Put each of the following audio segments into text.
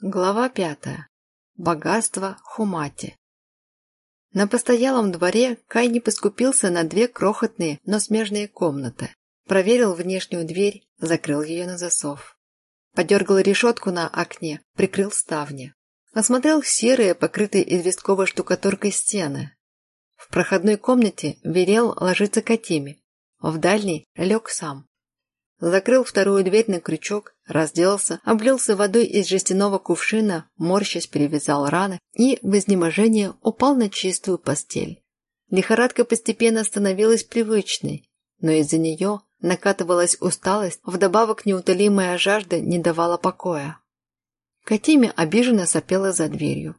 Глава пятая. Богатство Хумати. На постоялом дворе Кай не поскупился на две крохотные, но смежные комнаты. Проверил внешнюю дверь, закрыл ее на засов. Подергал решетку на окне, прикрыл ставни. Осмотрел серые, покрытые известковой штукатуркой стены. В проходной комнате велел ложиться Катиме. В дальней лег сам. Закрыл вторую дверь на крючок, разделся, облился водой из жестяного кувшина, морщась перевязал раны и в изнеможение упал на чистую постель. Лихорадка постепенно становилась привычной, но из-за нее накатывалась усталость, вдобавок неутолимая жажда не давала покоя. Катиме обиженно сопела за дверью.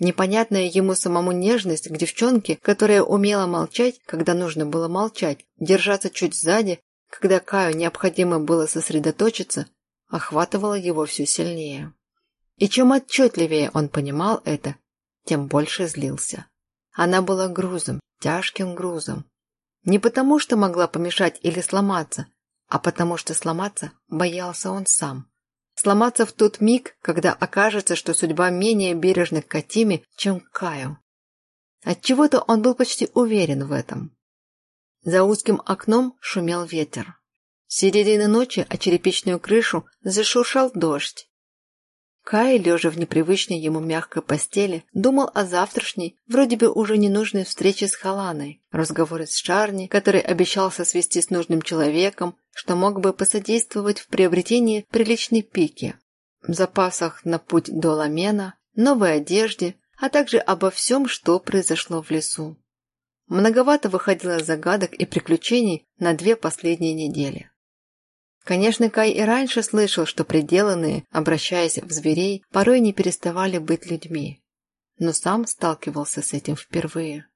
Непонятная ему самому нежность к девчонке, которая умела молчать, когда нужно было молчать, держаться чуть сзади, когда Каю необходимо было сосредоточиться, охватывало его все сильнее. И чем отчетливее он понимал это, тем больше злился. Она была грузом, тяжким грузом. Не потому, что могла помешать или сломаться, а потому что сломаться боялся он сам. Сломаться в тот миг, когда окажется, что судьба менее бережна к Катиме, чем к Каю. Отчего-то он был почти уверен в этом. За узким окном шумел ветер. С середины ночи о черепичную крышу зашуршал дождь. Кай, лежа в непривычной ему мягкой постели, думал о завтрашней, вроде бы уже ненужной встрече с Халаной, разговоре с Шарни, который обещался свести с нужным человеком, что мог бы посодействовать в приобретении приличной пики, в запасах на путь до Ламена, новой одежде, а также обо всем, что произошло в лесу. Многовато выходило загадок и приключений на две последние недели. Конечно, Кай и раньше слышал, что приделанные, обращаясь в зверей, порой не переставали быть людьми. Но сам сталкивался с этим впервые.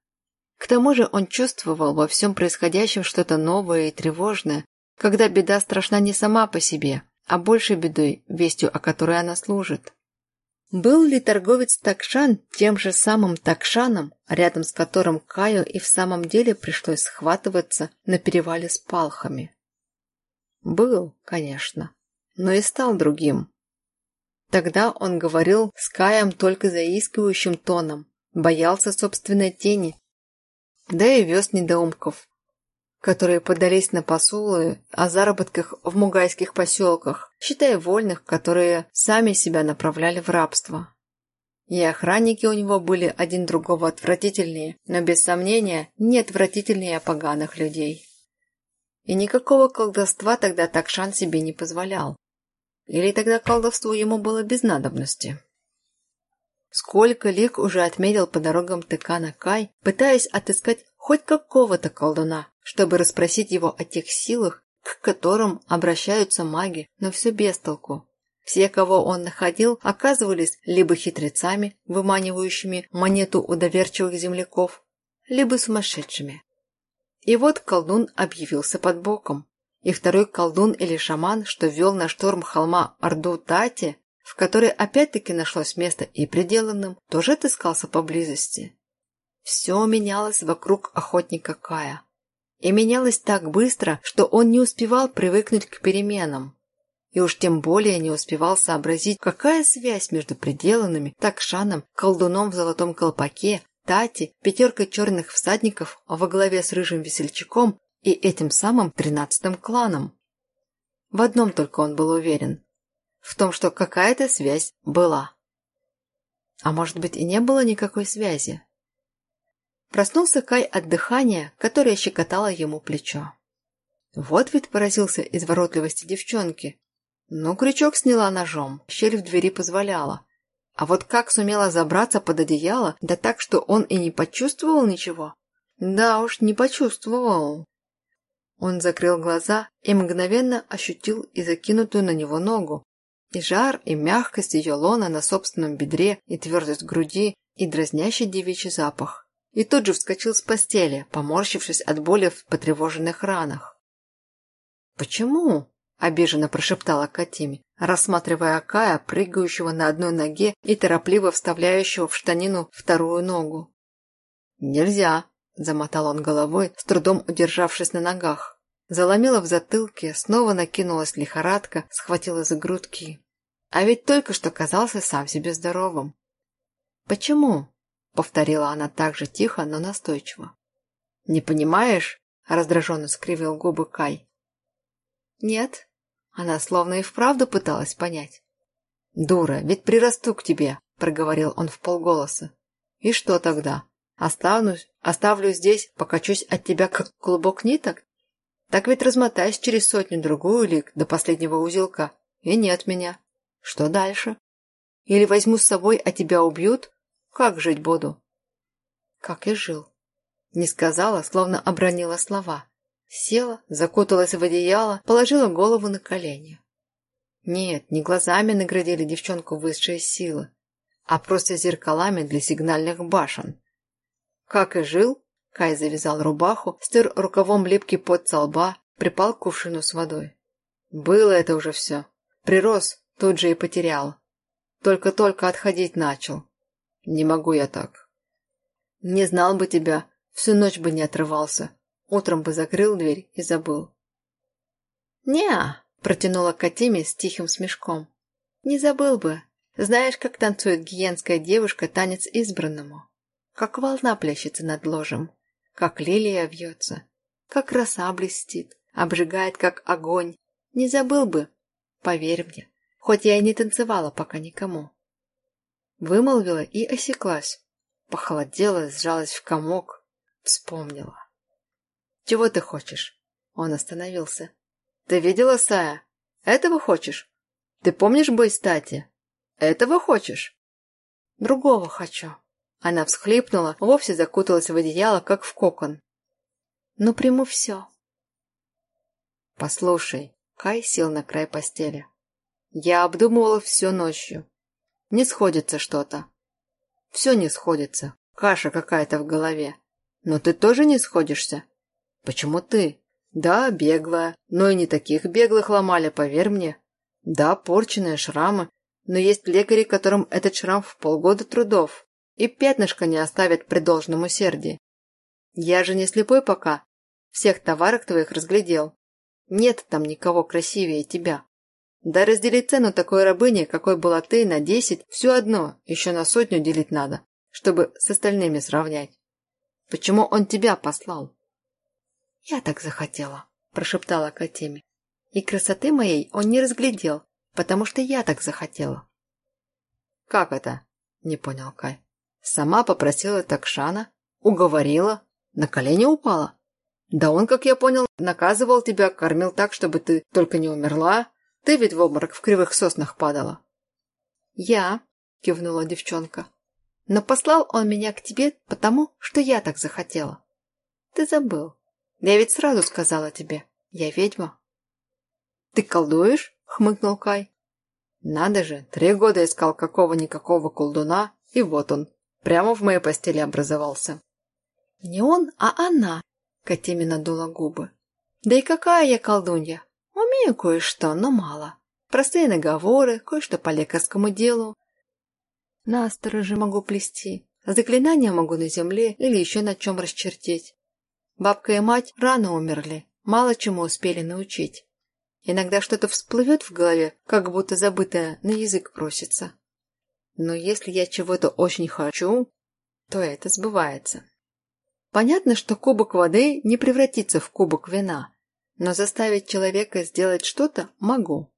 К тому же он чувствовал во всем происходящем что-то новое и тревожное, когда беда страшна не сама по себе, а большей бедой, вестью о которой она служит. Был ли торговец Такшан тем же самым Такшаном, рядом с которым Каю и в самом деле пришлось схватываться на перевале с палхами? Был, конечно, но и стал другим. Тогда он говорил с Каем только заискивающим тоном, боялся собственной тени, да и вез недоумков, которые подались на посулы о заработках в мугайских поселках, считая вольных, которые сами себя направляли в рабство. И охранники у него были один другого отвратительнее, но без сомнения не отвратительнее поганых людей. И никакого колдовства тогда Такшан себе не позволял. Или тогда колдовство ему было без надобности. Сколько лик уже отметил по дорогам Тыкана Кай, пытаясь отыскать хоть какого-то колдуна, чтобы расспросить его о тех силах, к которым обращаются маги, но все без толку. Все, кого он находил, оказывались либо хитрецами, выманивающими монету у доверчивых земляков, либо сумасшедшими. И вот колдун объявился под боком. И второй колдун или шаман, что вел на шторм холма Орду Тати, в которой опять-таки нашлось место и пределанным, тоже отыскался поблизости. Все менялось вокруг охотника Кая. И менялось так быстро, что он не успевал привыкнуть к переменам. И уж тем более не успевал сообразить, какая связь между пределанными, такшаном, колдуном в золотом колпаке, Тати, пятеркой черных всадников во главе с рыжим весельчаком и этим самым тринадцатым кланом. В одном только он был уверен. В том, что какая-то связь была. А может быть и не было никакой связи. Проснулся Кай от дыхания, которое щекотало ему плечо. Вот ведь поразился изворотливости девчонки. Ну, крючок сняла ножом, щель в двери позволяла. А вот как сумела забраться под одеяло, да так, что он и не почувствовал ничего? Да уж, не почувствовал. Он закрыл глаза и мгновенно ощутил и закинутую на него ногу. И жар, и мягкость ее лона на собственном бедре, и твердость груди, и дразнящий девичий запах и тут же вскочил с постели, поморщившись от боли в потревоженных ранах. «Почему?» – обиженно прошептала Катиме, рассматривая Кая, прыгающего на одной ноге и торопливо вставляющего в штанину вторую ногу. «Нельзя!» – замотал он головой, с трудом удержавшись на ногах. Заломила в затылке, снова накинулась лихорадка, схватила за грудки. А ведь только что казался сам себе здоровым. «Почему?» — повторила она так же тихо, но настойчиво. «Не понимаешь?» — раздраженно скривил губы Кай. «Нет». Она словно и вправду пыталась понять. «Дура, ведь прирасту к тебе», — проговорил он в полголоса. «И что тогда? Останусь, оставлю здесь, покачусь от тебя, как клубок ниток? Так ведь размотаюсь через сотню-другую лик до последнего узелка, и нет меня. Что дальше? Или возьму с собой, а тебя убьют? Как жить буду? Как и жил. Не сказала, словно обронила слова. Села, закуталась в одеяло, положила голову на колени. Нет, не глазами наградили девчонку высшие силы, а просто зеркалами для сигнальных башен. Как и жил, Кай завязал рубаху, стер рукавом липкий пот со лба, припал к кувшину с водой. Было это уже все. Прирос, тут же и потерял. Только-только отходить начал. Не могу я так. Не знал бы тебя, всю ночь бы не отрывался. Утром бы закрыл дверь и забыл. не протянула Катиме с тихим смешком. «Не забыл бы. Знаешь, как танцует гиенская девушка танец избранному? Как волна плещется над ложем, как лилия вьется, как роса блестит, обжигает, как огонь. Не забыл бы, поверь мне хоть я и не танцевала пока никому. Вымолвила и осеклась. Похолодела, сжалась в комок. Вспомнила. «Чего ты хочешь?» Он остановился. «Ты видела Сая? Этого хочешь? Ты помнишь бой стати? Этого хочешь?» «Другого хочу». Она всхлипнула, вовсе закуталась в одеяло, как в кокон. «Ну, приму все». «Послушай», Кай сел на край постели. Я обдумывала все ночью. Не сходится что-то. Все не сходится. Каша какая-то в голове. Но ты тоже не сходишься? Почему ты? Да, беглая. Но и не таких беглых ломали, поверь мне. Да, порченные шрамы. Но есть лекари, которым этот шрам в полгода трудов. И пятнышко не оставят при должном усердии. Я же не слепой пока. Всех товарок твоих разглядел. Нет там никого красивее тебя. Да разделить цену такой рабыни, какой была ты, на десять, все одно, еще на сотню делить надо, чтобы с остальными сравнять. Почему он тебя послал? Я так захотела, прошептала Катиме. И красоты моей он не разглядел, потому что я так захотела. Как это? Не понял Кай. Сама попросила Такшана, уговорила, на колени упала. Да он, как я понял, наказывал тебя, кормил так, чтобы ты только не умерла, ты ведь в обморок в кривых соснах падала. Я, кивнула девчонка. Но послал он меня к тебе потому, что я так захотела. Ты забыл. Я ведь сразу сказала тебе. Я ведьма. Ты колдуешь? Хмыкнул Кай. Надо же, три года искал какого-никакого колдуна, и вот он, прямо в моей постели образовался. Не он, а она, Катеми надула губы. Да и какая я колдунья? Умею кое-что, но мало. Простые наговоры, кое-что по лекарскому делу. На стороже могу плести. Заклинания могу на земле или еще на чем расчертить. Бабка и мать рано умерли, мало чему успели научить. Иногда что-то всплывет в голове, как будто забытое на язык просится. Но если я чего-то очень хочу, то это сбывается. Понятно, что кубок воды не превратится в кубок вина, но заставить человека сделать что-то могу.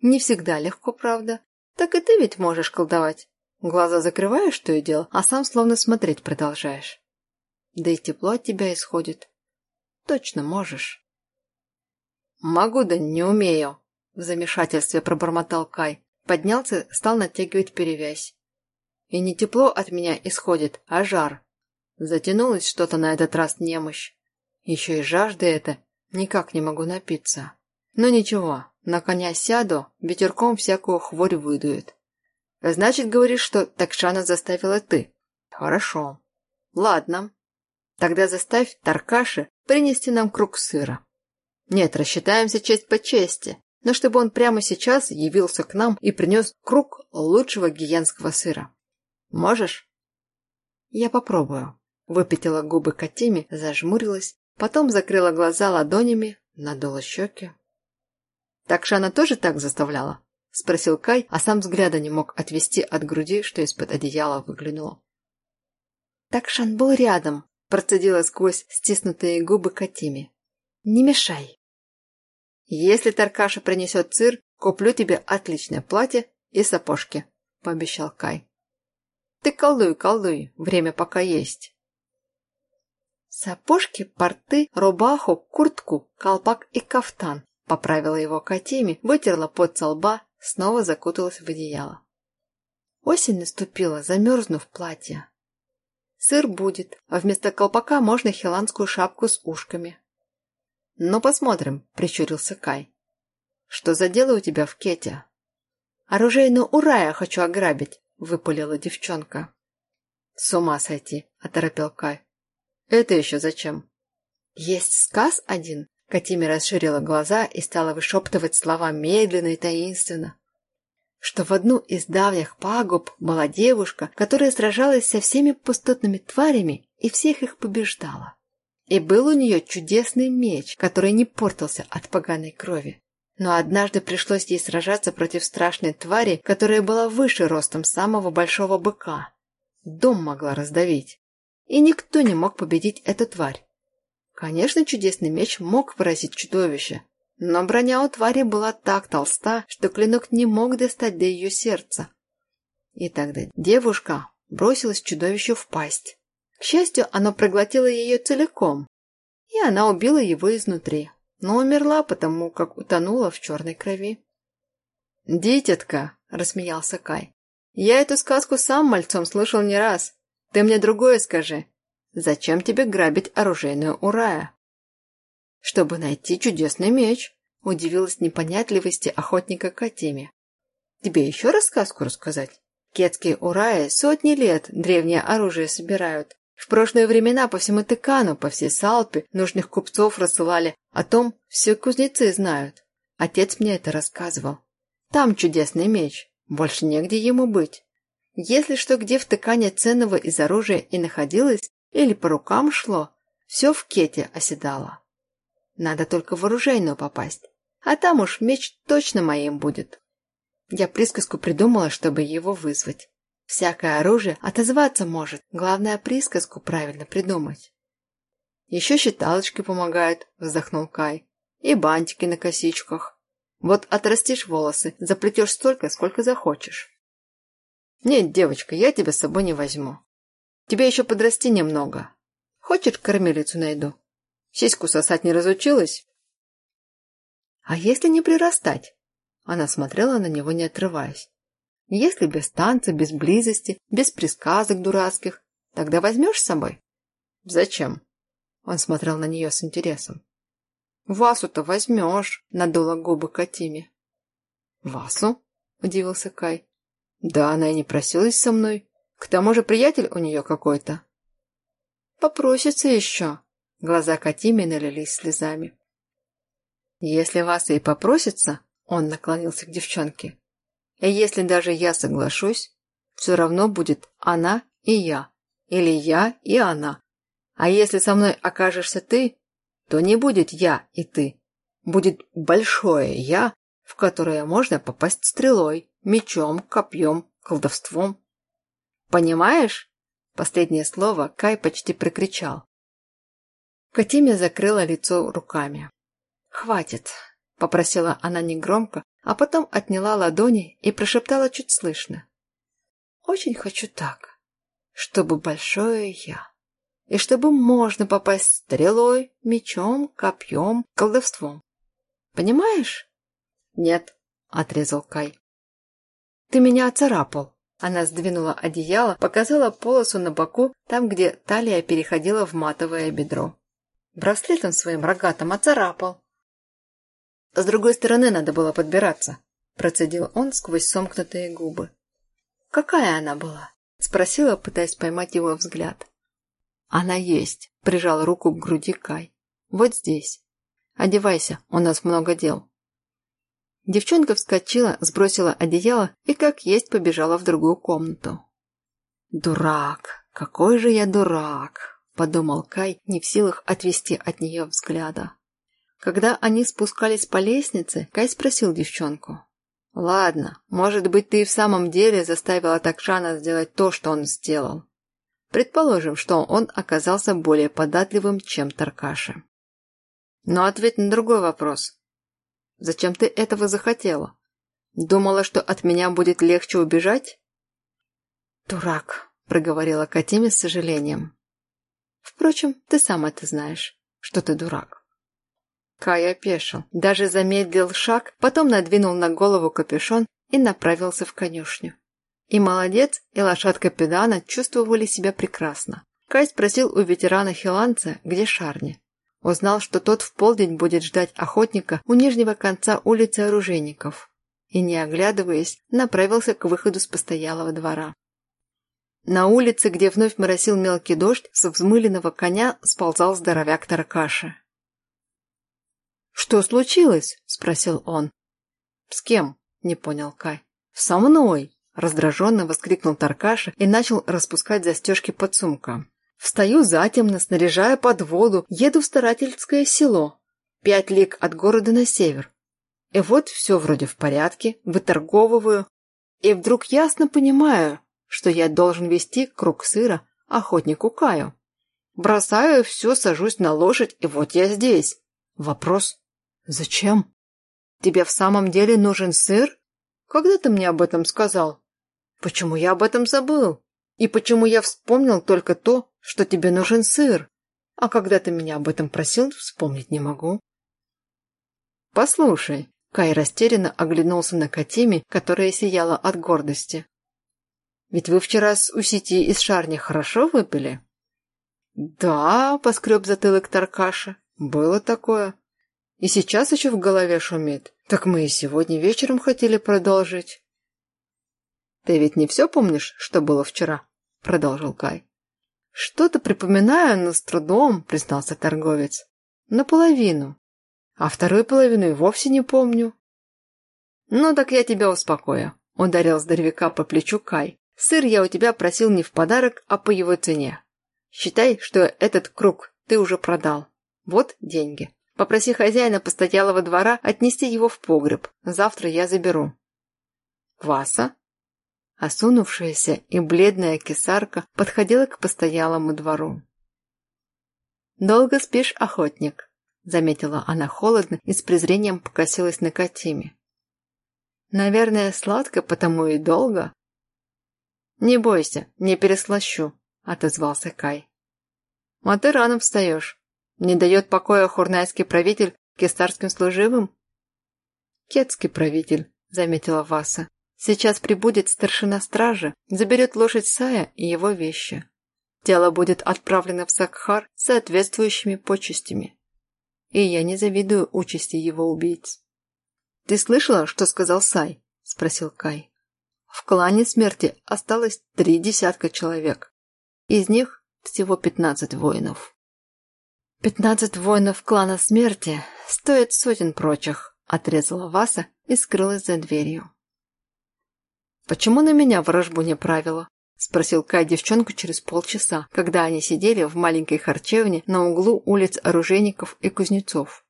Не всегда легко, правда. Так и ты ведь можешь колдовать. Глаза закрываешь, что и дело, а сам словно смотреть продолжаешь. Да и тепло от тебя исходит. Точно можешь. Могу, да не умею. В замешательстве пробормотал Кай. Поднялся, стал натягивать перевязь. И не тепло от меня исходит, а жар. Затянулось что-то на этот раз немощь. Еще и жажда это Никак не могу напиться. Но ничего, на коня сяду, ветерком всякую хворь выдует. Значит, говоришь, что Такшана заставила ты? Хорошо. Ладно. Тогда заставь Таркаши принести нам круг сыра. Нет, рассчитаемся честь по чести, но чтобы он прямо сейчас явился к нам и принес круг лучшего гиенского сыра. Можешь? Я попробую. Выпятила губы Катиме, зажмурилась Потом закрыла глаза ладонями, надула щеки. «Так Шана тоже так заставляла?» – спросил Кай, а сам взгляда не мог отвести от груди, что из-под одеяла выглянуло. «Так Шан был рядом», – процедила сквозь стиснутые губы Катиме. «Не мешай». «Если Таркаша принесет сыр, куплю тебе отличное платье и сапожки», – пообещал Кай. «Ты колдуй, колдуй, время пока есть». «Сапожки, порты, рубаху, куртку, колпак и кафтан», – поправила его Катиме, вытерла пот со лба, снова закуталась в одеяло. Осень наступила, замерзнув платье. Сыр будет, а вместо колпака можно хиланскую шапку с ушками. «Ну, посмотрим», – прищурился Кай. «Что за дело у тебя в кете?» «Оружейную урая хочу ограбить», – выпалила девчонка. «С ума сойти», – оторопел Кай. «Это еще зачем?» «Есть сказ один», – Катиме расширила глаза и стала вышептывать слова медленно и таинственно что в одну из давних пагуб была девушка, которая сражалась со всеми пустотными тварями и всех их побеждала. И был у нее чудесный меч, который не портился от поганой крови. Но однажды пришлось ей сражаться против страшной твари, которая была выше ростом самого большого быка. Дом могла раздавить. И никто не мог победить эту тварь. Конечно, чудесный меч мог поразить чудовище, но броня у твари была так толста, что клинок не мог достать до ее сердца. И тогда девушка бросилась чудовищу в пасть. К счастью, оно проглотило ее целиком, и она убила его изнутри, но умерла потому, как утонула в черной крови. «Дитятка!» – рассмеялся Кай. «Я эту сказку сам мальцом слышал не раз. Ты мне другое скажи. Зачем тебе грабить оружейную урая?» чтобы найти чудесный меч», – удивилась непонятливости охотника Катиме. «Тебе еще рассказку рассказать? Кетские ураи сотни лет древнее оружие собирают. В прошлые времена по всему Тыкану, по всей Салпе нужных купцов рассылали. О том все кузнецы знают. Отец мне это рассказывал. Там чудесный меч. Больше негде ему быть. Если что где в Тыкане ценного из оружия и находилось, или по рукам шло, все в кете оседало. Надо только в оружейную попасть. А там уж меч точно моим будет. Я присказку придумала, чтобы его вызвать. Всякое оружие отозваться может, главное присказку правильно придумать. Еще считалочки помогают, вздохнул Кай. И бантики на косичках. Вот отрастишь волосы, заплетешь столько, сколько захочешь. Нет, девочка, я тебя с собой не возьму. Тебе еще подрасти немного. Хочешь, кормилицу найду? Сиську сосать не разучилась? А если не прирастать? Она смотрела на него, не отрываясь. Если без танца, без близости, без присказок дурацких, тогда возьмешь с собой? Зачем? Он смотрел на нее с интересом. Васу-то возьмешь, надула губы Катиме. Васу? Удивился Кай. Да, она и не просилась со мной. К тому же приятель у нее какой-то. Попросится еще, Глаза Катими налились слезами. «Если вас и попросится», — он наклонился к девчонке, «и если даже я соглашусь, все равно будет она и я, или я и она. А если со мной окажешься ты, то не будет я и ты, будет большое «я», в которое можно попасть стрелой, мечом, копьем, колдовством. Понимаешь? Последнее слово Кай почти прокричал. Катимя закрыла лицо руками. «Хватит», — попросила она негромко, а потом отняла ладони и прошептала чуть слышно. «Очень хочу так, чтобы большое я, и чтобы можно попасть стрелой, мечом, копьем, колдовством. Понимаешь?» «Нет», — отрезал Кай. «Ты меня оцарапал». Она сдвинула одеяло, показала полосу на боку, там, где талия переходила в матовое бедро. Браслетом своим рогатым оцарапал. С другой стороны надо было подбираться, процедил он сквозь сомкнутые губы. Какая она была? Спросила, пытаясь поймать его взгляд. Она есть, прижал руку к груди Кай. Вот здесь. Одевайся, у нас много дел. Девчонка вскочила, сбросила одеяло и как есть побежала в другую комнату. Дурак, какой же я дурак! подумал Кай, не в силах отвести от нее взгляда. Когда они спускались по лестнице, Кай спросил девчонку. Ладно, может быть, ты и в самом деле заставила Такшана сделать то, что он сделал. Предположим, что он оказался более податливым, чем Таркаши. Но ответь на другой вопрос. Зачем ты этого захотела? Думала, что от меня будет легче убежать? Дурак, проговорила Катиме с сожалением. Впрочем, ты сам это знаешь, что ты дурак. Кай опешил, даже замедлил шаг, потом надвинул на голову капюшон и направился в конюшню. И молодец, и лошадка педана чувствовали себя прекрасно. Кай спросил у ветерана Хиланца, где Шарни. Узнал, что тот в полдень будет ждать охотника у нижнего конца улицы оружейников. И, не оглядываясь, направился к выходу с постоялого двора. На улице, где вновь моросил мелкий дождь, с взмыленного коня сползал здоровяк Таркаша. «Что случилось?» – спросил он. «С кем?» – не понял Кай. «Со мной!» – раздраженно воскликнул Таркаша и начал распускать застежки под сумком. «Встаю затемно, снаряжая подводу, еду в старательское село. Пять лиг от города на север. И вот все вроде в порядке, выторговываю. И вдруг ясно понимаю, что я должен вести круг сыра охотнику Каю. Бросаю все, сажусь на лошадь, и вот я здесь. Вопрос «Зачем? Тебе в самом деле нужен сыр? Когда ты мне об этом сказал? Почему я об этом забыл? И почему я вспомнил только то, что тебе нужен сыр? А когда ты меня об этом просил, вспомнить не могу». «Послушай», — Кай растерянно оглянулся на Катиме, которая сияла от гордости. «Ведь вы вчера с Усити из Шарни хорошо выпили?» «Да», — поскреб затылок Таркаша, — «было такое». И сейчас еще в голове шумит. Так мы и сегодня вечером хотели продолжить. «Ты ведь не все помнишь, что было вчера?» — продолжил Кай. «Что-то припоминаю, но с трудом», — признался торговец. «Наполовину. А вторую половину и вовсе не помню». «Ну так я тебя успокою», — ударил здоровяка по плечу Кай. «Сыр я у тебя просил не в подарок, а по его цене. Считай, что этот круг ты уже продал. Вот деньги». Попроси хозяина постоялого двора отнести его в погреб. Завтра я заберу». «Васа?» Осунувшаяся и бледная кисарка подходила к постоялому двору. «Долго спишь, охотник?» Заметила она холодно и с презрением покосилась на Катиме. «Наверное, сладко, потому и долго». «Не бойся, не переслащу», — отозвался Кай. «А ты рано встаешь. Не дает покоя хурнайский правитель кестарским служивым? Кетский правитель, заметила Васа. Сейчас прибудет старшина стражи, заберет лошадь Сая и его вещи. Тело будет отправлено в Сакхар соответствующими почестями. И я не завидую участи его убийц. «Ты слышала, что сказал Сай?» – спросил Кай. В клане смерти осталось три десятка человек. Из них всего пятнадцать воинов. «Пятнадцать воинов клана смерти стоят сотен прочих», — отрезала Васа и скрылась за дверью. «Почему на меня ворожбу не правила?» — спросил Кай девчонку через полчаса, когда они сидели в маленькой харчевне на углу улиц оружейников и кузнецов.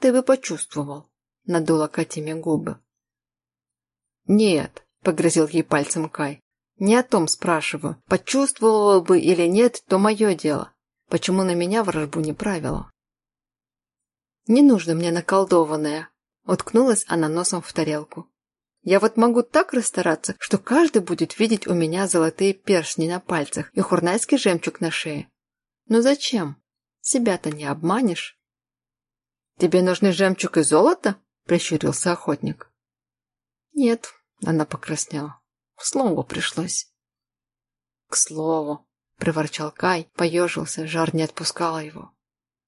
«Ты бы почувствовал», — надула Катиме губы. «Нет», — погрозил ей пальцем Кай, — «не о том спрашиваю. Почувствовала бы или нет, то мое дело. Почему на меня вражбу не правило? «Не нужно мне наколдованное», — уткнулась она носом в тарелку. «Я вот могу так расстараться, что каждый будет видеть у меня золотые першни на пальцах и хурнайский жемчуг на шее. Но зачем? Себя-то не обманешь». «Тебе нужны жемчуг и золото?» — прищурился охотник. «Нет», — она покраснела. «К слову пришлось». «К слову», – проворчал Кай, поежился, жар не отпускала его.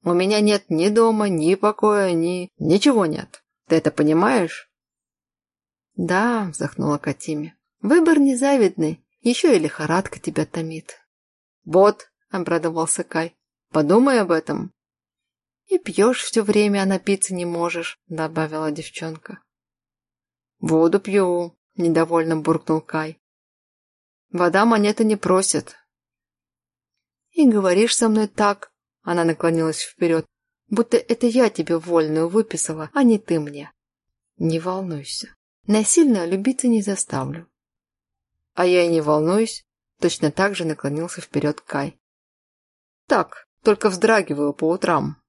«У меня нет ни дома, ни покоя, ни... ничего нет. Ты это понимаешь?» «Да», – вздохнула Катиме. «Выбор незавидный, еще и лихорадка тебя томит». «Вот», – обрадовался Кай, – «подумай об этом». «И пьешь все время, а напиться не можешь», – добавила девчонка. «Воду пью», – недовольно буркнул Кай. «Вода монеты не просит, и говоришь со мной так, она наклонилась вперед, будто это я тебе вольную выписала, а не ты мне. Не волнуйся. Насильно любиться не заставлю. А я и не волнуюсь. Точно так же наклонился вперед Кай. Так, только вздрагиваю по утрам.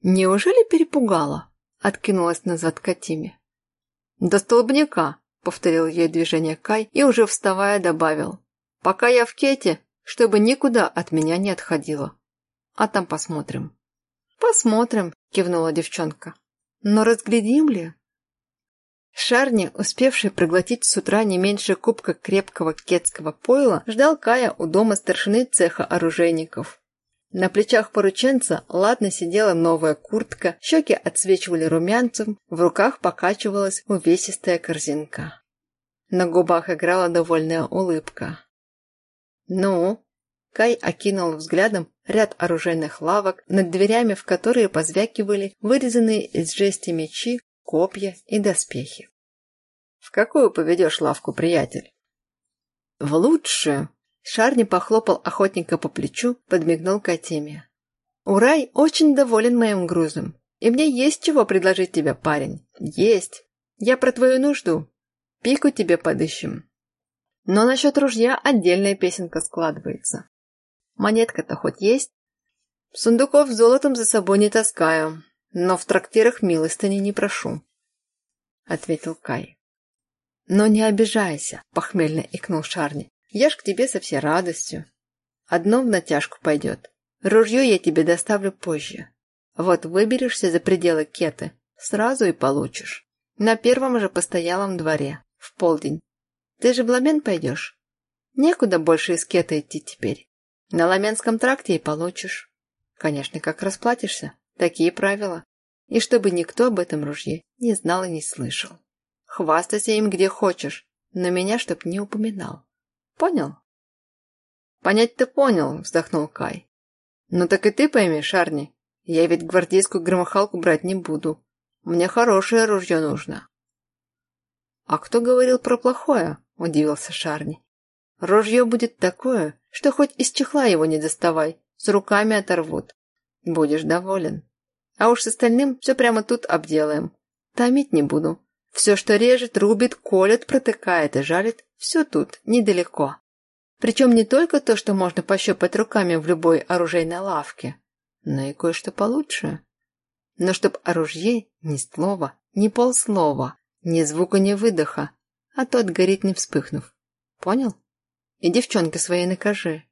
Неужели перепугала? Откинулась назад Катиме. До столбняка, повторил ей движение Кай и уже вставая добавил. Пока я в кете, чтобы никуда от меня не отходила. А там посмотрим. Посмотрим, кивнула девчонка. Но разглядим ли? Шарни, успевший проглотить с утра не меньше кубка крепкого кетского пойла, ждал Кая у дома старшины цеха оружейников. На плечах порученца ладно сидела новая куртка, щеки отсвечивали румянцем, в руках покачивалась увесистая корзинка. На губах играла довольная улыбка. «Ну?» Кай окинул взглядом ряд оружейных лавок, над дверями в которые позвякивали вырезанные из жести мечи, копья и доспехи. «В какую поведешь лавку, приятель?» «В лучшую!» Шарни похлопал охотника по плечу, подмигнул Катеме. «Урай очень доволен моим грузом, и мне есть чего предложить тебе, парень. Есть. Я про твою нужду. Пику тебе подыщем. Но насчет ружья отдельная песенка складывается. Монетка-то хоть есть? Сундуков с золотом за собой не таскаю, но в трактирах милостыни не прошу», — ответил Кай. «Но не обижайся», — похмельно икнул Шарни. «Я ж к тебе со всей радостью. Одно в натяжку пойдет. Ружье я тебе доставлю позже. Вот выберешься за пределы кеты, сразу и получишь. На первом же постоялом дворе, в полдень. Ты же в Ламен пойдешь? Некуда больше из кета идти теперь. На Ламенском тракте и получишь. Конечно, как расплатишься. Такие правила. И чтобы никто об этом ружье не знал и не слышал. Хвастайся им где хочешь, но меня чтоб не упоминал. Понял? Понять-то понял, вздохнул Кай. Ну так и ты пойми, Шарни, я ведь гвардейскую громохалку брать не буду. Мне хорошее ружье нужно. А кто говорил про плохое? Удивился Шарни. Ружье будет такое, что хоть из чехла его не доставай, с руками оторвут. Будешь доволен. А уж с остальным все прямо тут обделаем. Томить не буду. Все, что режет, рубит, колет, протыкает и жалит, все тут, недалеко. Причем не только то, что можно пощупать руками в любой оружейной лавке, но и кое-что получше. Но чтоб оружие ни слова, ни полслова, ни звука, ни выдоха, а тот горит не вспыхнув. Понял? И девчонке своей накажи.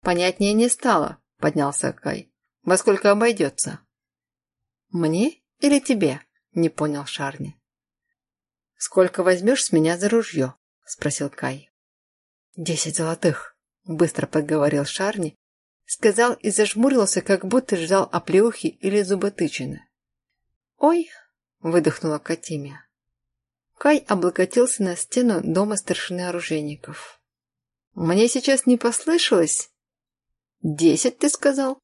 Понятнее не стало, поднялся Кай. Во сколько обойдется? Мне или тебе? Не понял Шарни. «Сколько возьмешь с меня за ружье?» – спросил Кай. «Десять золотых», – быстро подговорил Шарни, сказал и зажмурился, как будто ждал оплеухи или зуботычины. «Ой!» – выдохнула Катимия. Кай облокотился на стену дома старшины оружейников. «Мне сейчас не послышалось?» «Десять, ты сказал?»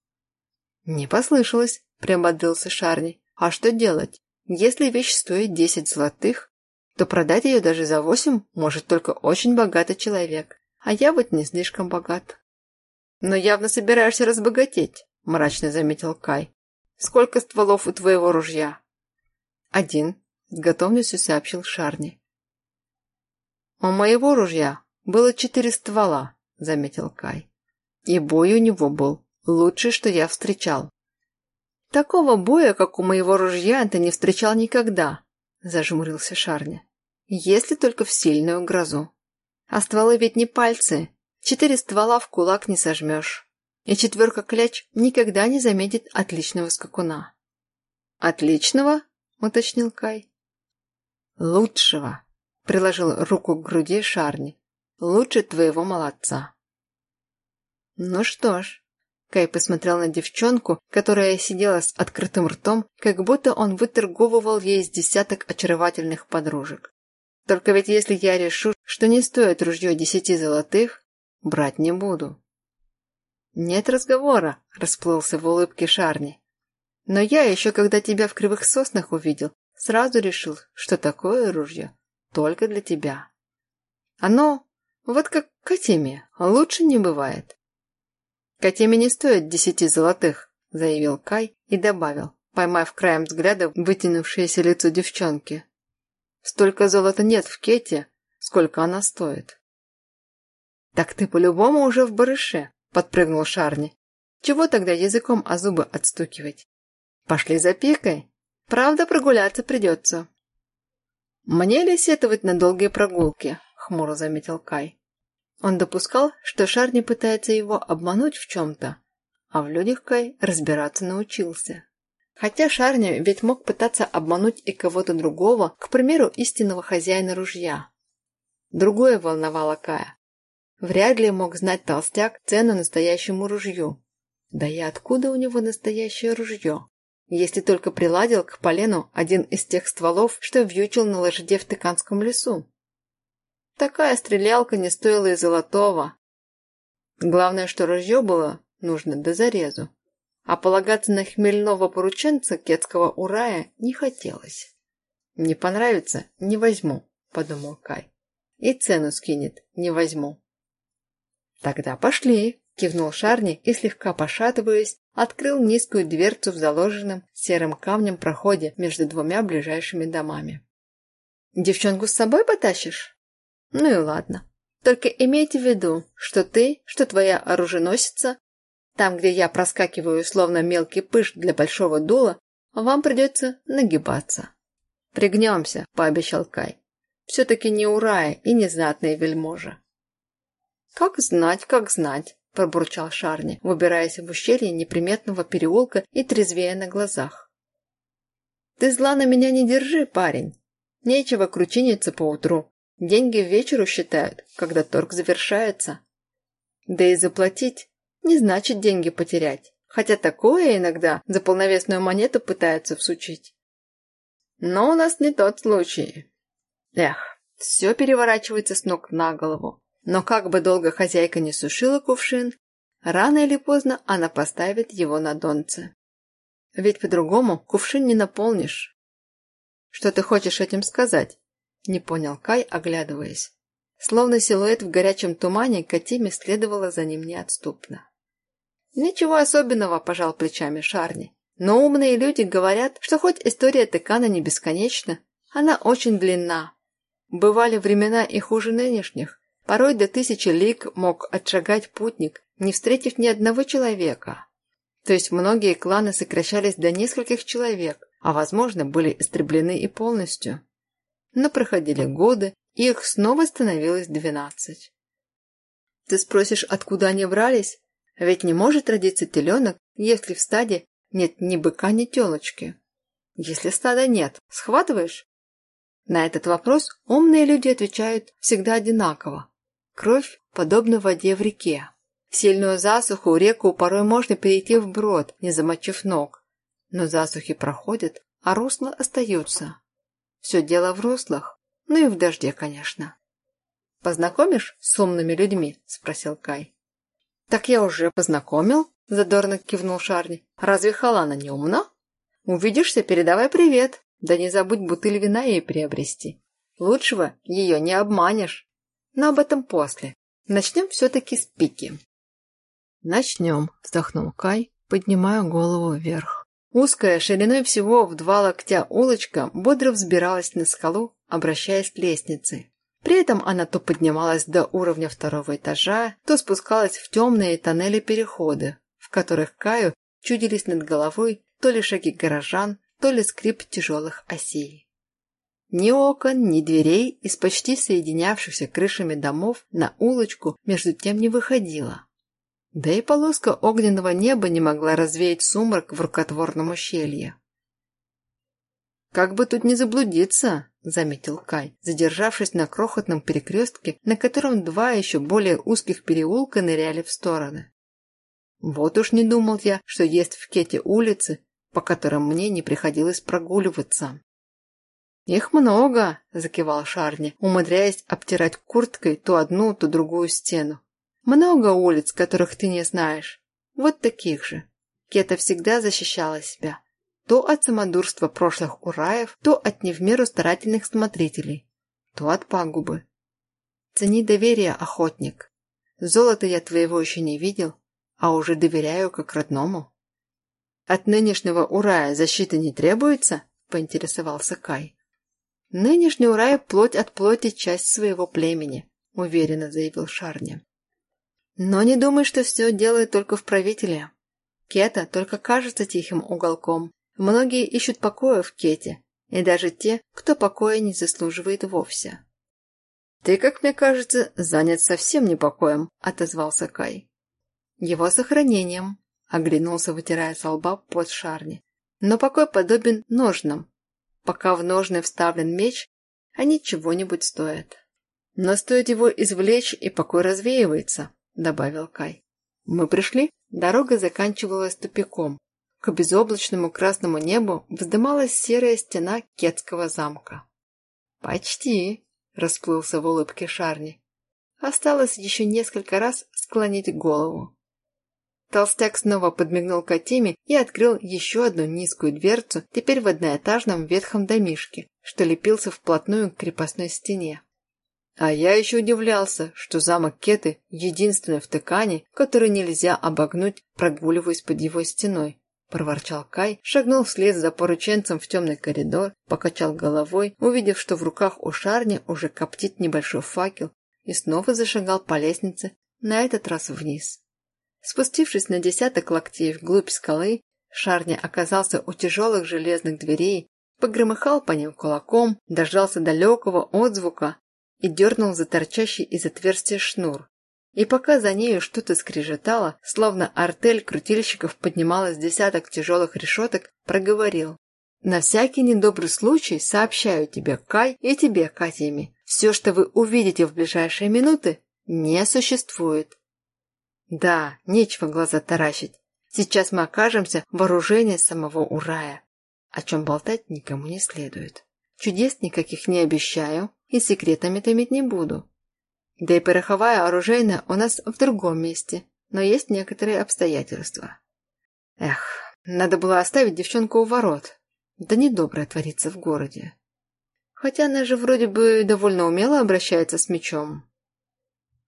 «Не послышалось», – приободрился Шарни. «А что делать? Если вещь стоит десять золотых, то продать ее даже за восемь может только очень богатый человек. А я вот не слишком богат. Но явно собираешься разбогатеть, мрачно заметил Кай. Сколько стволов у твоего ружья? Один, с готовностью сообщил Шарни. У моего ружья было четыре ствола, заметил Кай. И бой у него был лучший, что я встречал. Такого боя, как у моего ружья, ты не встречал никогда, зажмурился Шарни. Если только в сильную грозу. А стволы ведь не пальцы. Четыре ствола в кулак не сожмешь. И четверка кляч никогда не заметит отличного скакуна. «Отличного?» — уточнил Кай. «Лучшего», — приложил руку к груди Шарни. «Лучше твоего молодца». «Ну что ж», — Кай посмотрел на девчонку, которая сидела с открытым ртом, как будто он выторговывал ей с десяток очаровательных подружек. Только ведь если я решу, что не стоит ружье десяти золотых, брать не буду. Нет разговора, расплылся в улыбке Шарни. Но я еще, когда тебя в кривых соснах увидел, сразу решил, что такое ружье только для тебя. Оно, вот как Катеме, лучше не бывает. Катеме не стоит десяти золотых, заявил Кай и добавил. поймав краем взгляда вытянувшееся лицо девчонки. «Столько золота нет в Кете, сколько она стоит». «Так ты по-любому уже в барыше», — подпрыгнул Шарни. «Чего тогда языком о зубы отстукивать? Пошли за пикой. Правда, прогуляться придется». «Мне ли сетовать на долгие прогулки?» — хмуро заметил Кай. Он допускал, что Шарни пытается его обмануть в чем-то, а в людях Кай разбираться научился. Хотя Шарни ведь мог пытаться обмануть и кого-то другого, к примеру, истинного хозяина ружья. Другое волновало Кая. Вряд ли мог знать толстяк цену настоящему ружью. Да и откуда у него настоящее ружье? Если только приладил к полену один из тех стволов, что вьючил на лошаде в Тыканском лесу. Такая стрелялка не стоила и золотого. Главное, что ружье было нужно до зарезу. А полагаться на хмельного порученца кетского урая не хотелось. «Не понравится – не возьму», – подумал Кай. «И цену скинет – не возьму». «Тогда пошли», – кивнул Шарни и, слегка пошатываясь, открыл низкую дверцу в заложенном серым камнем проходе между двумя ближайшими домами. «Девчонку с собой потащишь?» «Ну и ладно. Только имейте в виду, что ты, что твоя оруженосица там, где я проскакиваю словно мелкий пыш для большого дула, вам придется нагибаться. «Пригнемся», — пообещал Кай. «Все-таки не урая и не знатные вельможи». «Как знать, как знать», — пробурчал Шарни, выбираясь в ущелье неприметного переулка и трезвея на глазах. «Ты зла на меня не держи, парень. Нечего кручиниться поутру. Деньги вечеру считают, когда торг завершается. Да и заплатить не значит деньги потерять. Хотя такое иногда за полновесную монету пытаются всучить. Но у нас не тот случай. Эх, все переворачивается с ног на голову. Но как бы долго хозяйка не сушила кувшин, рано или поздно она поставит его на донце. Ведь по-другому кувшин не наполнишь. Что ты хочешь этим сказать? Не понял Кай, оглядываясь. Словно силуэт в горячем тумане, Катиме следовала за ним неотступно. «Ничего особенного», – пожал плечами Шарни. «Но умные люди говорят, что хоть история Текана не бесконечна, она очень длинна. Бывали времена и хуже нынешних. Порой до тысячи лиг мог отшагать путник, не встретив ни одного человека. То есть многие кланы сокращались до нескольких человек, а, возможно, были истреблены и полностью. Но проходили годы, и их снова становилось двенадцать. Ты спросишь, откуда они брались? Ведь не может родиться теленок, если в стаде нет ни быка, ни телочки. Если стада нет, схватываешь? На этот вопрос умные люди отвечают всегда одинаково. Кровь подобна воде в реке. В сильную засуху реку порой можно перейти вброд, не замочив ног. Но засухи проходят, а русла остаются. Все дело в руслах, ну и в дожде, конечно. «Познакомишь с умными людьми?» – спросил Кай. «Так я уже познакомил», – задорно кивнул Шарни. «Разве Халана не умна? Увидишься, передавай привет. Да не забудь бутыль вина ей приобрести. Лучшего ее не обманешь. Но об этом после. Начнем все-таки с пики». «Начнем», – вздохнул Кай, поднимая голову вверх. Узкая, шириной всего в два локтя улочка бодро взбиралась на скалу, обращаясь к лестнице. При этом она то поднималась до уровня второго этажа, то спускалась в темные тоннели-переходы, в которых Каю чудились над головой то ли шаги горожан, то ли скрип тяжелых осей. Ни окон, ни дверей из почти соединявшихся крышами домов на улочку между тем не выходило. Да и полоска огненного неба не могла развеять сумрак в рукотворном ущелье. «Как бы тут не заблудиться!» – заметил Кай, задержавшись на крохотном перекрестке, на котором два еще более узких переулка ныряли в стороны. Вот уж не думал я, что есть в Кете улицы, по которым мне не приходилось прогуливаться. «Их много!» – закивал Шарни, умудряясь обтирать курткой то одну, то другую стену. «Много улиц, которых ты не знаешь. Вот таких же. Кета всегда защищала себя, то от самодурства прошлых ураев, то от не в меру старательных смотрителей, то от пагубы. Цени доверие, охотник. Золота я твоего еще не видел, а уже доверяю как родному. От нынешнего урая защиты не требуется?» – поинтересовался Кай. «Нынешний урай – плоть от плоти часть своего племени», – уверенно заявил Шарни. «Но не думай, что все делает только в правителе. Кета только кажется тихим уголком. Многие ищут покоя в Кете, и даже те, кто покоя не заслуживает вовсе». «Ты, как мне кажется, занят совсем не покоем», – отозвался Кай. «Его сохранением», – оглянулся, вытирая со лба под шарни. «Но покой подобен ножнам. Пока в ножны вставлен меч, они чего-нибудь стоят». «Но стоит его извлечь, и покой развеивается», – добавил Кай. «Мы пришли?» Дорога заканчивалась тупиком. К безоблачному красному небу вздымалась серая стена Кетского замка. «Почти», расплылся в улыбке Шарни. Осталось еще несколько раз склонить голову. Толстяк снова подмигнул Катиме и открыл еще одну низкую дверцу, теперь в одноэтажном ветхом домишке, что лепился вплотную к крепостной стене. А я еще удивлялся, что замок Кеты единственный в Тыкане, который нельзя обогнуть, прогуливаясь под его стеной. – проворчал Кай, шагнул вслед за порученцем в темный коридор, покачал головой, увидев, что в руках у Шарни уже коптит небольшой факел, и снова зашагал по лестнице, на этот раз вниз. Спустившись на десяток локтей вглубь скалы, Шарни оказался у тяжелых железных дверей, погромыхал по ним кулаком, дождался далекого отзвука и дернул за торчащий из отверстия шнур, и пока за нею что-то скрежетало, словно артель крутильщиков поднималась десяток тяжелых решеток, проговорил. «На всякий недобрый случай сообщаю тебе, Кай, и тебе, Катями. Все, что вы увидите в ближайшие минуты, не существует». «Да, нечего глаза таращить. Сейчас мы окажемся в вооружении самого Урая, о чем болтать никому не следует. Чудес никаких не обещаю и секретами томить не буду. Да и пороховая оружейная у нас в другом месте, но есть некоторые обстоятельства. Эх, надо было оставить девчонку у ворот. Да недоброе творится в городе. Хотя она же вроде бы довольно умело обращается с мечом.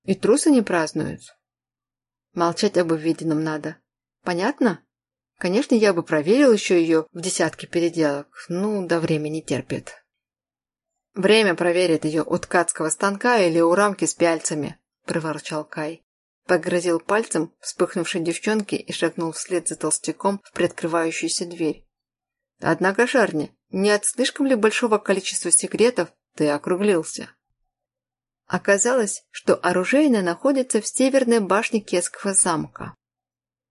И трусы не празднуют. Молчать об увиденном надо. Понятно? Конечно, я бы проверил еще ее в десятке переделок. Ну, до времени терпит. «Время проверит ее у ткацкого станка или у рамки с пяльцами», – проворчал Кай. Погрозил пальцем вспыхнувшей девчонке и шагнул вслед за толстяком в приоткрывающуюся дверь. «Однако, Шарни, не от слишком ли большого количества секретов ты округлился?» Оказалось, что оружейная находится в северной башне Кеского замка.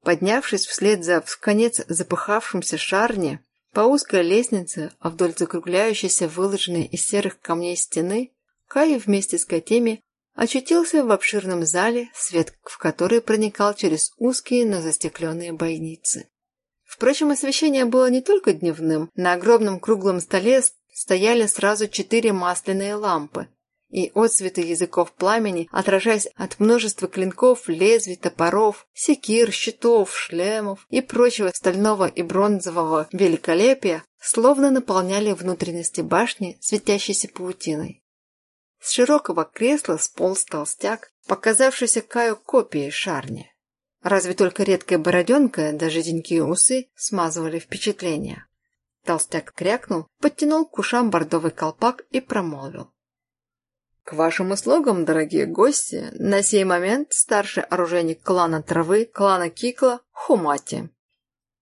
Поднявшись вслед за в конец запыхавшимся Шарни, по узкой лестнице, а вдоль закругляющейся, выложенной из серых камней стены, Кай вместе с Катеми очутился в обширном зале, свет в который проникал через узкие, но застекленные бойницы. Впрочем, освещение было не только дневным. На огромном круглом столе стояли сразу четыре масляные лампы, и отцветы языков пламени, отражаясь от множества клинков, лезвий, топоров, секир, щитов, шлемов и прочего стального и бронзового великолепия, словно наполняли внутренности башни светящейся паутиной. С широкого кресла сполз толстяк, показавшийся Каю копией шарни. Разве только редкая бороденка да жиденькие усы смазывали впечатление. Толстяк крякнул, подтянул к ушам бордовый колпак и промолвил. К вашим услугам, дорогие гости, на сей момент старший оружейник клана Травы, клана Кикла, Хумати.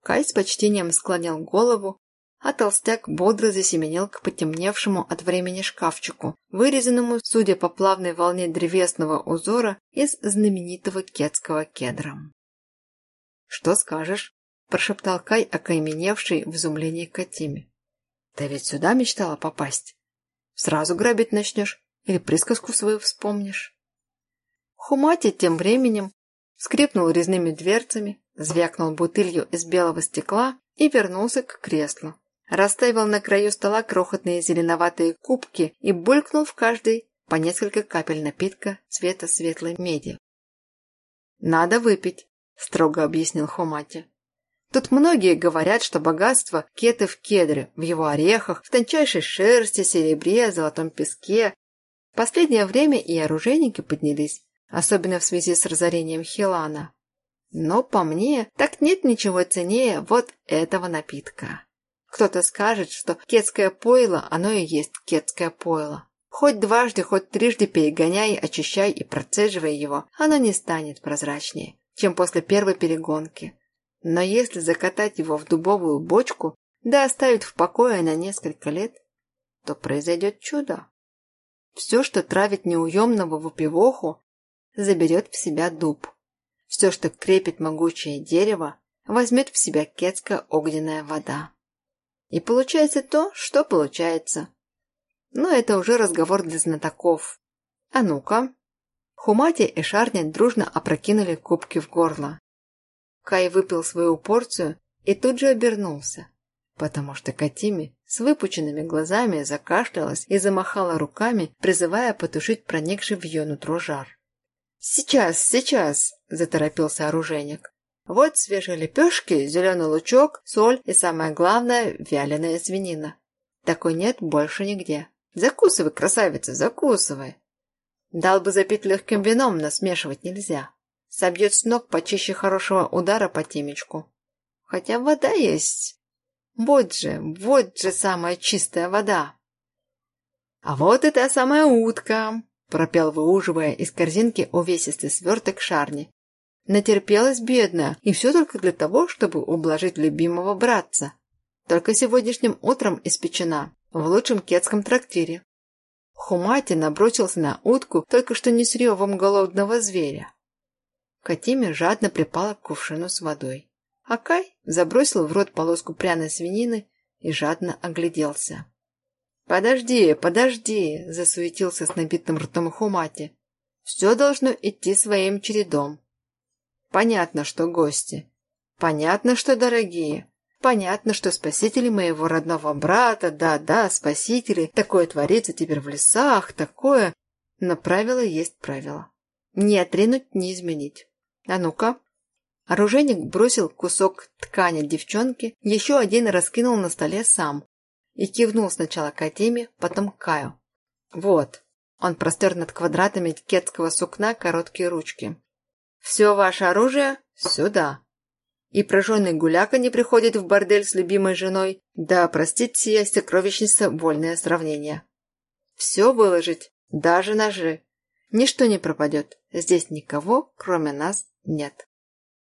Кай с почтением склонял голову, а толстяк бодро засеменил к потемневшему от времени шкафчику, вырезанному, судя по плавной волне древесного узора, из знаменитого кетского кедра. «Что скажешь?» – прошептал Кай, окаменевший в изумлении Катиме. «Ты ведь сюда мечтала попасть? Сразу грабить начнешь?» Или присказку свою вспомнишь?» Хумати тем временем скрипнул резными дверцами, звякнул бутылью из белого стекла и вернулся к креслу. Расставил на краю стола крохотные зеленоватые кубки и булькнул в каждый по несколько капель напитка цвета светлой меди. «Надо выпить», – строго объяснил Хумати. Тут многие говорят, что богатство кеты в кедре, в его орехах, в тончайшей шерсти, серебре, золотом песке, последнее время и оружейники поднялись, особенно в связи с разорением Хилана. Но по мне, так нет ничего ценнее вот этого напитка. Кто-то скажет, что кетское пойло, оно и есть кетское пойло. Хоть дважды, хоть трижды перегоняй, очищай и процеживай его, оно не станет прозрачнее, чем после первой перегонки. Но если закатать его в дубовую бочку, да оставить в покое на несколько лет, то произойдет чудо. Все, что травит неуемного выпивоху, заберет в себя дуб. Все, что крепит могучее дерево, возьмет в себя кетская огненная вода. И получается то, что получается. Но это уже разговор для знатоков. А ну-ка. Хумати и Шарни дружно опрокинули кубки в горло. Кай выпил свою порцию и тут же обернулся, потому что Катими с выпученными глазами закашлялась и замахала руками, призывая потушить проникший в ее нутро жар. «Сейчас, сейчас!» – заторопился оружейник. «Вот свежие лепешки, зеленый лучок, соль и, самое главное, вяленая свинина. Такой нет больше нигде. Закусывай, красавица, закусывай!» Дал бы запить легким вином, но смешивать нельзя. Собьет с ног почище хорошего удара по темечку. Хотя вода есть. Вот же, вот же самая чистая вода. А вот и та самая утка, пропел выуживая из корзинки увесистый сверток шарни. Натерпелась бедная, и все только для того, чтобы ублажить любимого братца. Только сегодняшним утром испечена, в лучшем кетском трактире. Хумати набросился на утку только что не с ревом голодного зверя. Катиме жадно припала к кувшину с водой. А Кай забросил в рот полоску пряной свинины и жадно огляделся. «Подожди, подожди!» – засуетился с набитым ртом Хумати. «Все должно идти своим чередом. Понятно, что гости. Понятно, что дорогие. Понятно, что спасители моего родного брата, да-да, спасители, такое творится теперь в лесах, такое. Но правило есть правило. Не отринуть, не изменить. А ну-ка. Оружейник бросил кусок ткани девчонке, еще один раскинул на столе сам и кивнул сначала к Академии, потом к Каю. Вот. Он простер над квадратами кетского сукна короткие ручки. «Все ваше оружие сюда!» И прожженный гуляка не приходит в бордель с любимой женой. Да, простите сия сокровищница вольное сравнение. Все выложить, даже ножи. Ничто не пропадет. Здесь никого, кроме нас, нет.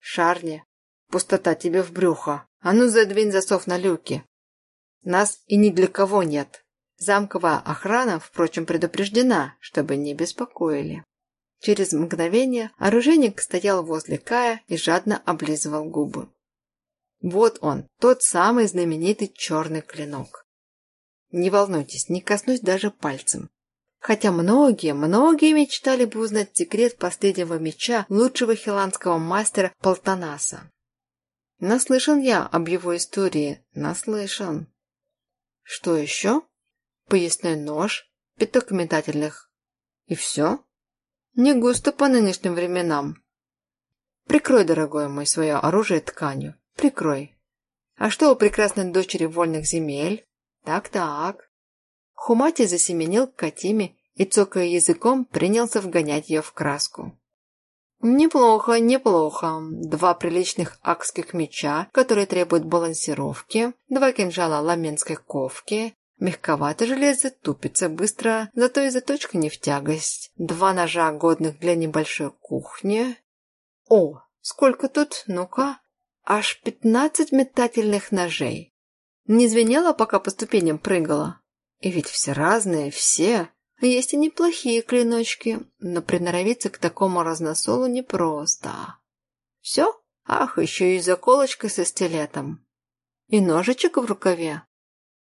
Шарни, пустота тебе в брюхо. А ну задвинь засов на люке. Нас и ни для кого нет. Замковая охрана, впрочем, предупреждена, чтобы не беспокоили. Через мгновение оружейник стоял возле Кая и жадно облизывал губы. Вот он, тот самый знаменитый черный клинок. Не волнуйтесь, не коснусь даже пальцем. Хотя многие, многие мечтали бы узнать секрет последнего меча лучшего хиландского мастера Полтонаса. Наслышан я об его истории, наслышан. Что еще? Поясной нож, пяток метательных. И все? Не густо по нынешним временам. Прикрой, дорогой мой, свое оружие тканью. Прикрой. А что у прекрасной дочери вольных земель? Так-так. Хумати засеменил к Катиме и, цокая языком, принялся вгонять ее в краску. Неплохо, неплохо. Два приличных акских меча, которые требуют балансировки, два кинжала ламенской ковки, Мягковато железо тупится быстро, зато и заточка не в тягость. Два ножа, годных для небольшой кухни. О, сколько тут, ну-ка? Аж пятнадцать метательных ножей. Не звенело, пока по ступеням прыгала? И ведь все разные, все. Есть и неплохие клиночки, но приноровиться к такому разносолу непросто. Все? Ах, еще и заколочка со стилетом. И ножичек в рукаве.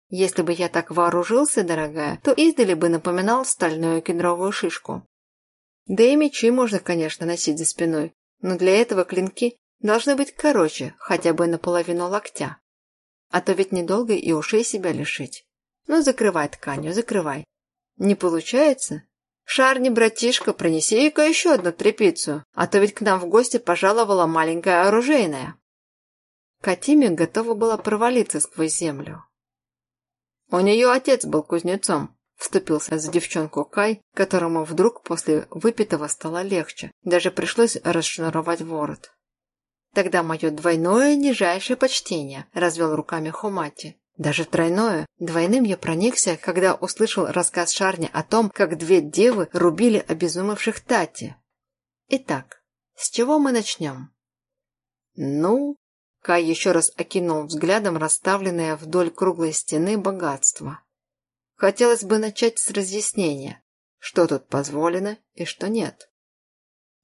Если бы я так вооружился, дорогая, то издали бы напоминал стальную кедровую шишку. Да и мечи можно, конечно, носить за спиной, но для этого клинки должны быть короче, хотя бы наполовину локтя. А то ведь недолго и ушей себя лишить. Ну, закрывай тканью, закрывай. Не получается? Шарни, братишка, принеси-ка еще одну тряпицу, а то ведь к нам в гости пожаловала маленькая оружейная. Катиме готова была провалиться сквозь землю. У нее отец был кузнецом, вступился за девчонку Кай, которому вдруг после выпитого стало легче, даже пришлось расшнуровать ворот. Тогда мое двойное нижайшее почтение, развел руками Хумати. Даже тройное. Двойным я проникся, когда услышал рассказ Шарни о том, как две девы рубили обезумевших Тати. Итак, с чего мы начнем? Ну, Кай еще раз окинул взглядом расставленное вдоль круглой стены богатство. Хотелось бы начать с разъяснения, что тут позволено и что нет.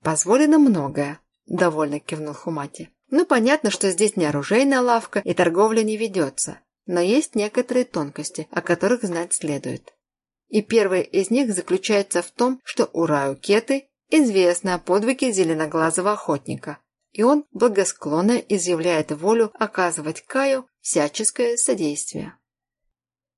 «Позволено многое», – довольно кивнул Хумати. «Ну, понятно, что здесь не оружейная лавка и торговля не ведется, но есть некоторые тонкости, о которых знать следует. И первая из них заключается в том, что Ураю Кеты известно о подвиге зеленоглазого охотника, и он благосклонно изъявляет волю оказывать Каю всяческое содействие.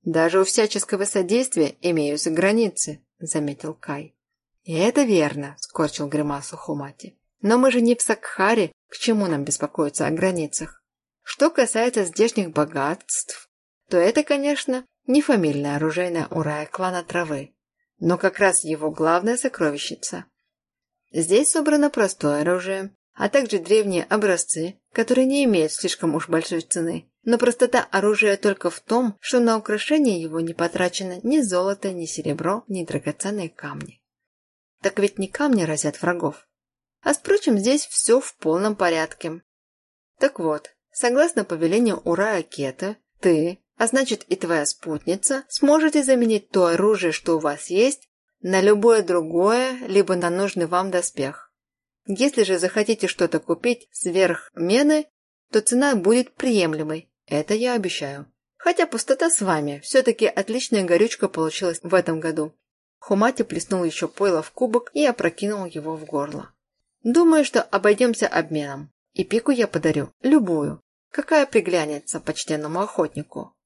«Даже у всяческого содействия имеются границы», – заметил Кай. «И это верно», – скорчил гримасу Хумати. «Но мы же не в Сакхаре, к чему нам беспокоиться о границах? Что касается здешних богатств, то это, конечно, не фамильная оружейная урая клана Травы, но как раз его главная сокровищница. Здесь собрано простое оружие, а также древние образцы, которые не имеют слишком уж большой цены. Но простота оружия только в том, что на украшение его не потрачено ни золото, ни серебро, ни драгоценные камни. Так ведь не камни разят врагов. А впрочем, здесь все в полном порядке. Так вот, Согласно повелению Урая Кета, ты, а значит и твоя спутница, сможете заменить то оружие, что у вас есть, на любое другое, либо на нужный вам доспех. Если же захотите что-то купить сверх мены, то цена будет приемлемой, это я обещаю. Хотя пустота с вами, все-таки отличная горючка получилась в этом году. Хумати плеснул еще пойло в кубок и опрокинул его в горло. Думаю, что обойдемся обменом. И пику я подарю, любую, Какая приглянется почтенному охотнику?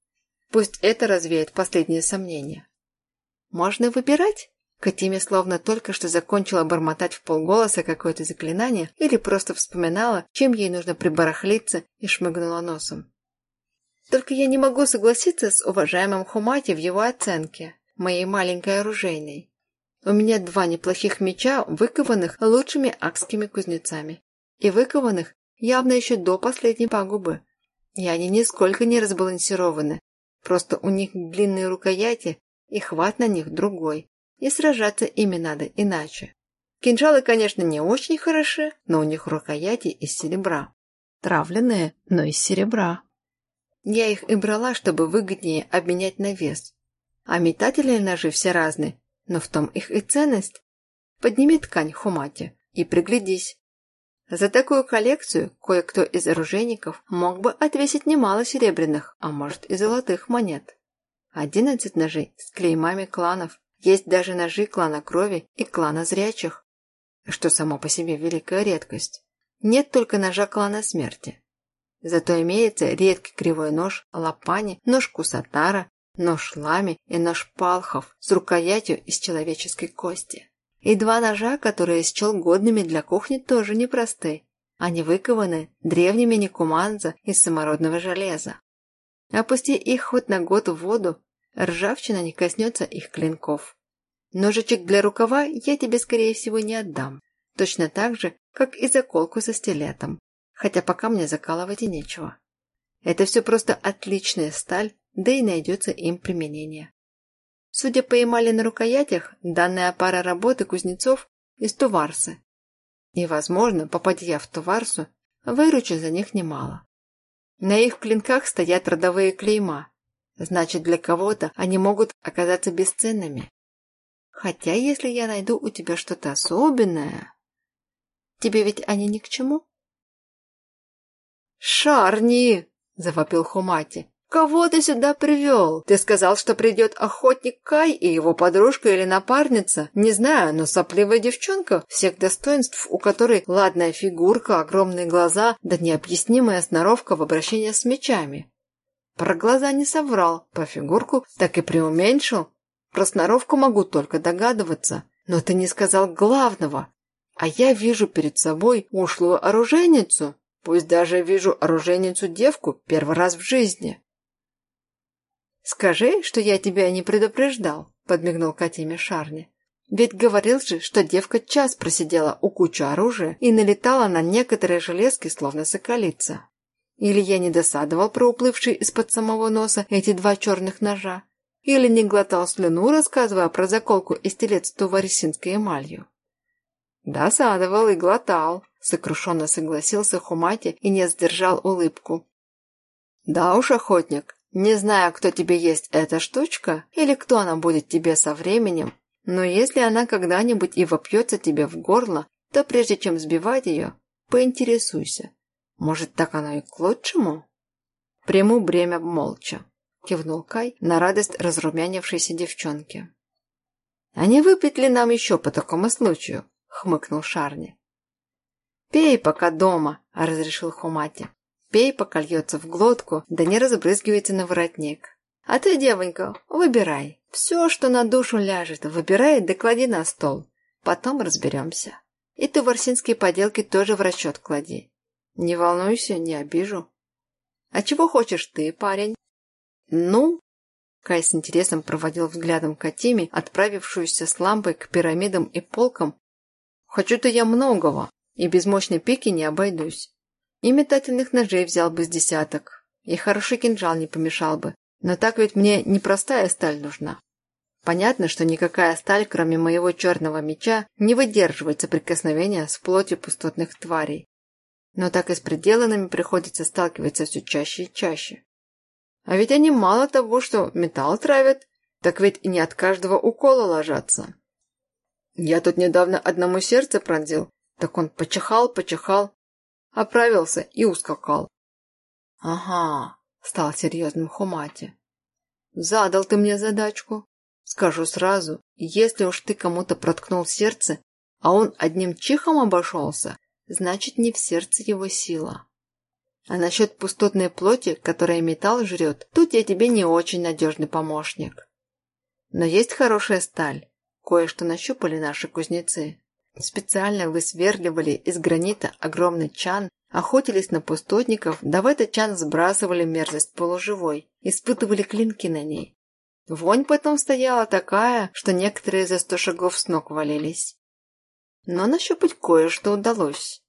Пусть это развеет последние сомнения. Можно выбирать? Катиме словно только что закончила бормотать в полголоса какое-то заклинание или просто вспоминала, чем ей нужно прибарахлиться и шмыгнула носом. Только я не могу согласиться с уважаемым Хумати в его оценке, моей маленькой оружейной. У меня два неплохих меча, выкованных лучшими акскими кузнецами. И выкованных явно еще до последней пагубы. И они нисколько не разбалансированы. Просто у них длинные рукояти, и хват на них другой. И сражаться ими надо иначе. Кинжалы, конечно, не очень хороши, но у них рукояти из серебра. Травленные, но из серебра. Я их и брала, чтобы выгоднее обменять на вес. А метательные ножи все разные, но в том их и ценность. Подними ткань, Хумати, и приглядись. За такую коллекцию кое-кто из оружейников мог бы отвесить немало серебряных, а может и золотых монет. Одиннадцать ножей с клеймами кланов. Есть даже ножи клана крови и клана зрячих, что само по себе великая редкость. Нет только ножа клана смерти. Зато имеется редкий кривой нож лапани, нож кусатара, нож лами и нож палхов с рукоятью из человеческой кости. И два ножа, которые счел годными для кухни, тоже непросты. Они выкованы древними никуманза из самородного железа. Опусти их хоть на год в воду, ржавчина не коснется их клинков. Ножичек для рукава я тебе, скорее всего, не отдам. Точно так же, как и заколку со стилетом. Хотя пока мне закалывать и нечего. Это все просто отличная сталь, да и найдется им применение. Судя по эмали на рукоятях, данная пара работы кузнецов из Туварсы. И, возможно, попадя в Туварсу, выручу за них немало. На их клинках стоят родовые клейма. Значит, для кого-то они могут оказаться бесценными. Хотя, если я найду у тебя что-то особенное... Тебе ведь они ни к чему? «Шарни!» – завопил Хумати. «Кого ты сюда привел? Ты сказал, что придет охотник Кай и его подружка или напарница? Не знаю, но сопливая девчонка, всех достоинств, у которой ладная фигурка, огромные глаза, да необъяснимая сноровка в обращении с мечами». Про глаза не соврал, про фигурку так и преуменьшил. Про сноровку могу только догадываться, но ты не сказал главного. А я вижу перед собой ушлую оружейницу, пусть даже вижу оружейницу-девку первый раз в жизни. «Скажи, что я тебя не предупреждал», – подмигнул Катиме Шарни. Ведь говорил же, что девка час просидела у кучи оружия и налетала на некоторые железки, словно соколица. Или я не досадовал про уплывшие из-под самого носа эти два черных ножа, или не глотал слюну, рассказывая про заколку из телец туварисинской эмалью. Досадовал и глотал, сокрушенно согласился Хумати и не сдержал улыбку. Да уж, охотник, не знаю, кто тебе есть эта штучка, или кто она будет тебе со временем, но если она когда-нибудь и вопьется тебе в горло, то прежде чем сбивать ее, поинтересуйся. Может, так оно и к лучшему? Приму бремя молча, кивнул Кай на радость разрумянившейся девчонки. А не выпить ли нам еще по такому случаю? хмыкнул Шарни. «Пей пока дома», – разрешил Хумати. «Пей, пока льется в глотку, да не разбрызгивается на воротник. А ты, девонька, выбирай. Все, что на душу ляжет, выбирай да клади на стол. Потом разберемся. И ты ворсинские поделки тоже в расчет клади. Не волнуйся, не обижу. А чего хочешь ты, парень? Ну, Кай с интересом проводил взглядом Катими, отправившуюся с лампой к пирамидам и полкам. Хочу-то я многого, и без мощной пики не обойдусь. И метательных ножей взял бы с десяток, и хороший кинжал не помешал бы. Но так ведь мне не простая сталь нужна. Понятно, что никакая сталь, кроме моего черного меча, не выдерживает соприкосновения с плотью пустотных тварей. Но так и с пределанными приходится сталкиваться все чаще и чаще. А ведь они мало того, что металл травят, так ведь и не от каждого укола ложатся. Я тут недавно одному сердце пронзил, так он почихал, почихал, оправился и ускакал. Ага, стал серьезным Хумати. Задал ты мне задачку. Скажу сразу, если уж ты кому-то проткнул сердце, а он одним чихом обошелся, значит не в сердце его сила. А насчет пустотной плоти, которая металл жрет, тут я тебе не очень надежный помощник. Но есть хорошая сталь. Кое-что нащупали наши кузнецы. Специально высверливали из гранита огромный чан, охотились на пустотников, да в этот чан сбрасывали мерзость полуживой, испытывали клинки на ней. Вонь потом стояла такая, что некоторые за сто шагов с ног валились. Но нащупать кое-что удалось.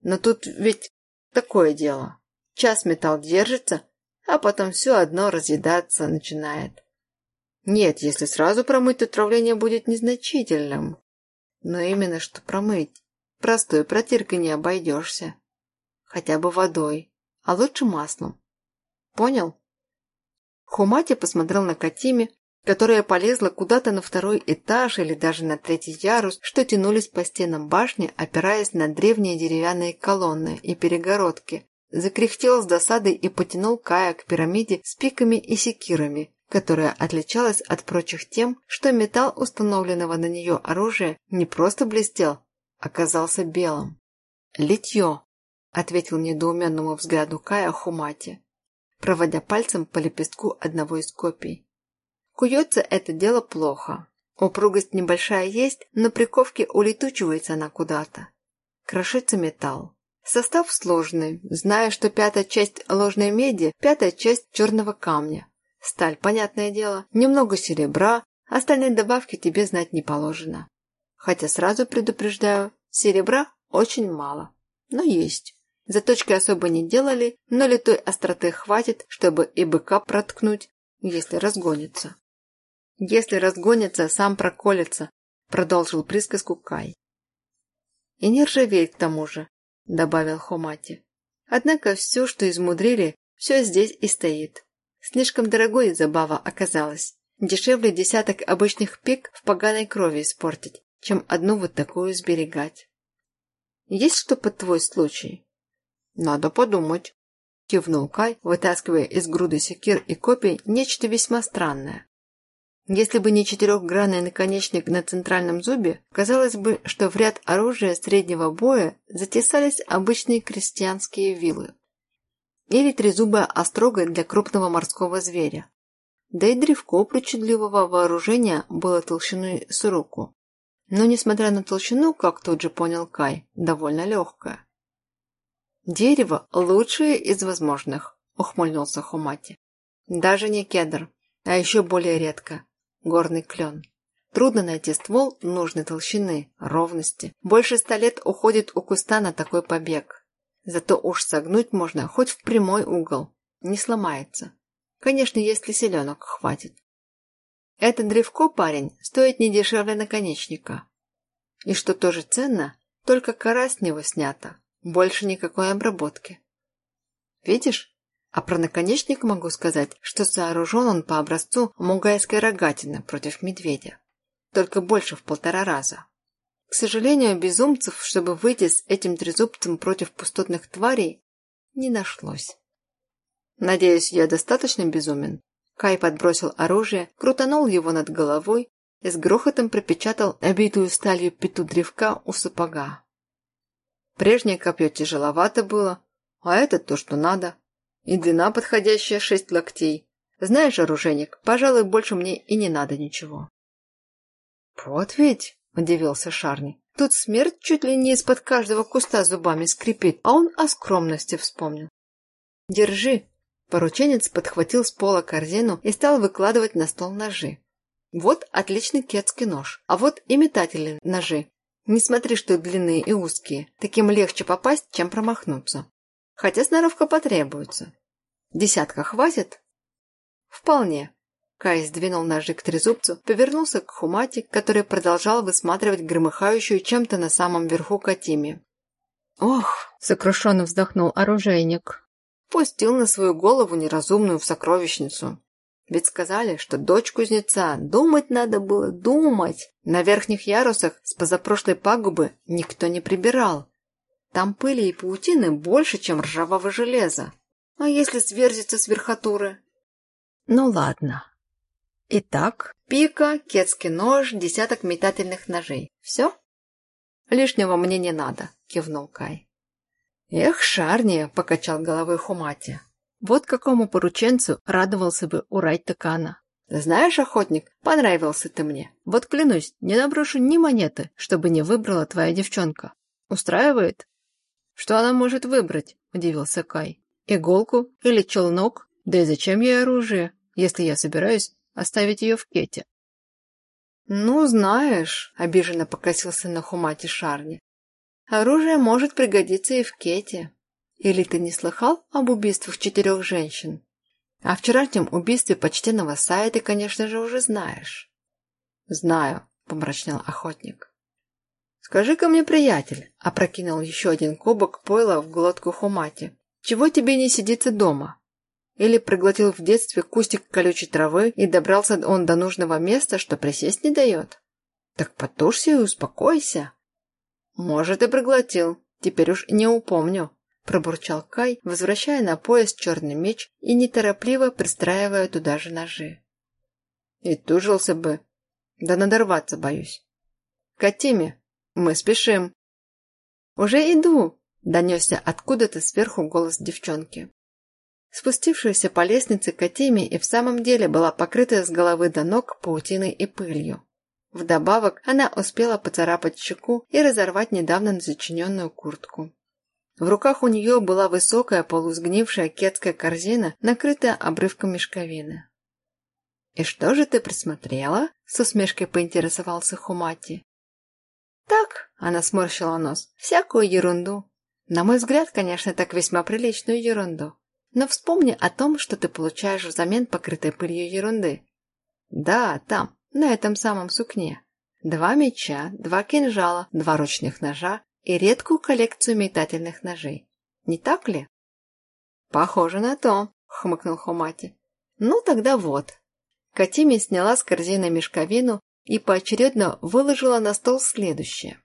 Но тут ведь такое дело. Час металл держится, а потом все одно разъедаться начинает. Нет, если сразу промыть, отравление будет незначительным. Но именно что промыть. Простой протиркой не обойдешься. Хотя бы водой, а лучше маслом. Понял? Хумати посмотрел на Катиме, которая полезла куда-то на второй этаж или даже на третий ярус, что тянулись по стенам башни, опираясь на древние деревянные колонны и перегородки. Закряхтел с досадой и потянул Кая к пирамиде с пиками и секирами, которая отличалась от прочих тем, что металл установленного на нее оружия не просто блестел, оказался белым. «Литье», — ответил недоуменному взгляду Кая Хумати, проводя пальцем по лепестку одного из копий. Куется это дело плохо. Упругость небольшая есть, но при ковке улетучивается она куда-то. Крошится металл. Состав сложный, зная, что пятая часть ложной меди, пятая часть черного камня, Сталь, понятное дело, немного серебра, остальные добавки тебе знать не положено. Хотя сразу предупреждаю, серебра очень мало, но есть. Заточки особо не делали, но литой остроты хватит, чтобы и быка проткнуть, если разгонится. Если разгонится, сам проколется, продолжил присказку Кай. И не ржавеет к тому же, добавил Хомати. Однако все, что измудрили, все здесь и стоит. Слишком дорогой забава оказалась. Дешевле десяток обычных пик в поганой крови испортить, чем одну вот такую сберегать. Есть что под твой случай? Надо подумать. Кивнул Кай, вытаскивая из груды секир и копий нечто весьма странное. Если бы не четырехгранный наконечник на центральном зубе, казалось бы, что в ряд оружия среднего боя затесались обычные крестьянские вилы или трезубая острога для крупного морского зверя. Да и древко причудливого вооружения было толщиной с руку. Но, несмотря на толщину, как тут же понял Кай, довольно легкое. «Дерево лучшее из возможных», — ухмыльнулся Хумати. «Даже не кедр, а еще более редко — горный клен. Трудно найти ствол нужной толщины, ровности. Больше ста лет уходит у куста на такой побег. Зато уж согнуть можно хоть в прямой угол. Не сломается. Конечно, если селенок хватит. Это древко, парень, стоит не дешевле наконечника. И что тоже ценно, только кора с него снята. Больше никакой обработки. Видишь? А про наконечник могу сказать, что сооружен он по образцу мугайской рогатины против медведя. Только больше в полтора раза. К сожалению, безумцев, чтобы выйти с этим трезубцем против пустотных тварей, не нашлось. Надеюсь, я достаточно безумен? Кай подбросил оружие, крутанул его над головой и с грохотом пропечатал обитую сталью пету древка у сапога. Прежнее копье тяжеловато было, а это то, что надо. И длина подходящая шесть локтей. Знаешь, оружейник, пожалуй, больше мне и не надо ничего. Вот ведь, удивился Шарни, тут смерть чуть ли не из-под каждого куста зубами скрипит, а он о скромности вспомнил. Держи. Порученец подхватил с пола корзину и стал выкладывать на стол ножи. Вот отличный кетский нож, а вот и метательные ножи. Не смотри, что длинные и узкие, таким легче попасть, чем промахнуться. Хотя сноровка потребуется. Десятка хватит? Вполне. Кай сдвинул ножи к трезубцу, повернулся к Хумати, который продолжал высматривать громыхающую чем-то на самом верху Катиме. «Ох!» — сокрушенно вздохнул оружейник. Пустил на свою голову неразумную в сокровищницу. Ведь сказали, что дочь кузнеца, думать надо было, думать. На верхних ярусах с позапрошлой пагубы никто не прибирал. Там пыли и паутины больше, чем ржавого железа. А если сверзиться с верхотуры? Ну ладно. Итак, пика, кетский нож, десяток метательных ножей. Все? Лишнего мне не надо, кивнул Кай. Эх, Шарни, покачал головой Хумати. Вот какому порученцу радовался бы урать Такана. Знаешь, охотник, понравился ты мне. Вот клянусь, не наброшу ни монеты, чтобы не выбрала твоя девчонка. Устраивает? «Что она может выбрать?» – удивился Кай. «Иголку или челнок? Да и зачем ей оружие, если я собираюсь оставить ее в кете?» «Ну, знаешь», – обиженно покосился на Хумате Шарни. «Оружие может пригодиться и в кете. Или ты не слыхал об убийствах четырех женщин? О вчерашнем убийстве почтенного Сая ты, конечно же, уже знаешь». «Знаю», – помрачнел охотник. «Скажи-ка мне, приятель», — опрокинул еще один кубок пойла в глотку Хумати, «чего тебе не сидится дома?» Или проглотил в детстве кустик колючей травы и добрался он до нужного места, что присесть не дает? Так потушься и успокойся. Может, и проглотил, теперь уж не упомню, пробурчал Кай, возвращая на пояс черный меч и неторопливо пристраивая туда же ножи. И тужился бы, да надорваться боюсь. Катиме, «Мы спешим». «Уже иду!» – донесся откуда-то сверху голос девчонки. Спустившаяся по лестнице Катиме и в самом деле была покрыта с головы до ног паутиной и пылью. Вдобавок она успела поцарапать щеку и разорвать недавно зачиненную куртку. В руках у нее была высокая полусгнившая кетская корзина, накрытая обрывком мешковины. «И что же ты присмотрела?» – с усмешкой поинтересовался Хумати. «Так», — она сморщила нос, — «всякую ерунду. На мой взгляд, конечно, так весьма приличную ерунду. Но вспомни о том, что ты получаешь взамен покрытой пылью ерунды. Да, там, на этом самом сукне. Два меча, два кинжала, два ручных ножа и редкую коллекцию метательных ножей. Не так ли? Похоже на то, хмыкнул Хомати. Ну тогда вот. Катими сняла с корзины мешковину и поочередно выложила на стол следующее.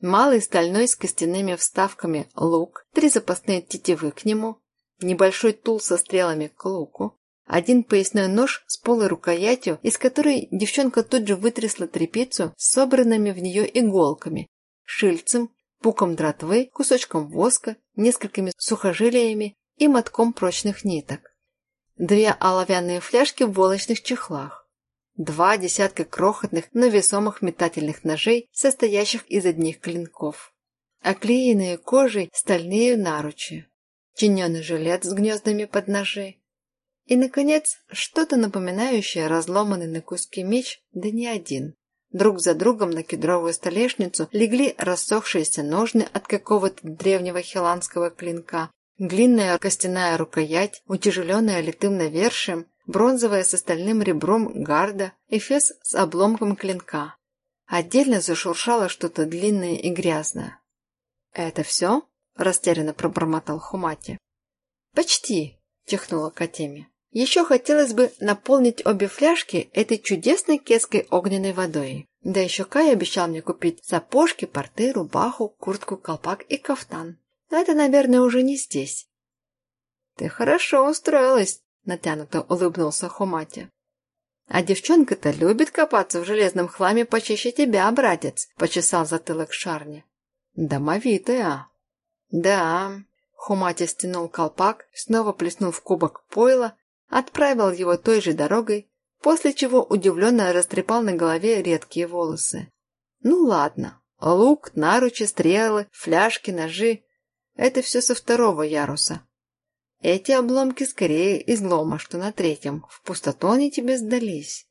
Малый стальной с костяными вставками лук, три запасные тетивы к нему, небольшой тул со стрелами к луку, один поясной нож с полой рукоятью, из которой девчонка тут же вытрясла тряпицу с собранными в нее иголками, шильцем, пуком дратвы, кусочком воска, несколькими сухожилиями и мотком прочных ниток. Две оловянные фляжки в волочных чехлах, Два десятка крохотных, но весомых метательных ножей, состоящих из одних клинков. Оклеенные кожей стальные наручи. Чиненный жилет с гнездами под ножи. И, наконец, что-то напоминающее разломанный на куски меч, да не один. Друг за другом на кедровую столешницу легли рассохшиеся ножны от какого-то древнего хиланского клинка, длинная костяная рукоять, утяжеленная литым навершием, бронзовая с остальным ребром гарда, эфес с обломком клинка. Отдельно зашуршало что-то длинное и грязное. «Это все?» – растерянно пробормотал Хумати. «Почти», – чихнула Катеми. Еще хотелось бы наполнить обе фляжки этой чудесной кетской огненной водой. Да еще Кай обещал мне купить сапожки, порты, рубаху, куртку, колпак и кафтан. Но это, наверное, уже не здесь. «Ты хорошо устроилась», — натянуто улыбнулся Хумати. «А девчонка-то любит копаться в железном хламе почище тебя, братец», — почесал затылок Шарни. «Домовитая». «Да». Хумати стянул колпак, снова плеснул в кубок пойла отправил его той же дорогой, после чего удивленно растрепал на голове редкие волосы. Ну ладно, лук, наручи, стрелы, фляжки, ножи – это все со второго яруса. Эти обломки скорее из лома, что на третьем, в пустоту они тебе сдались.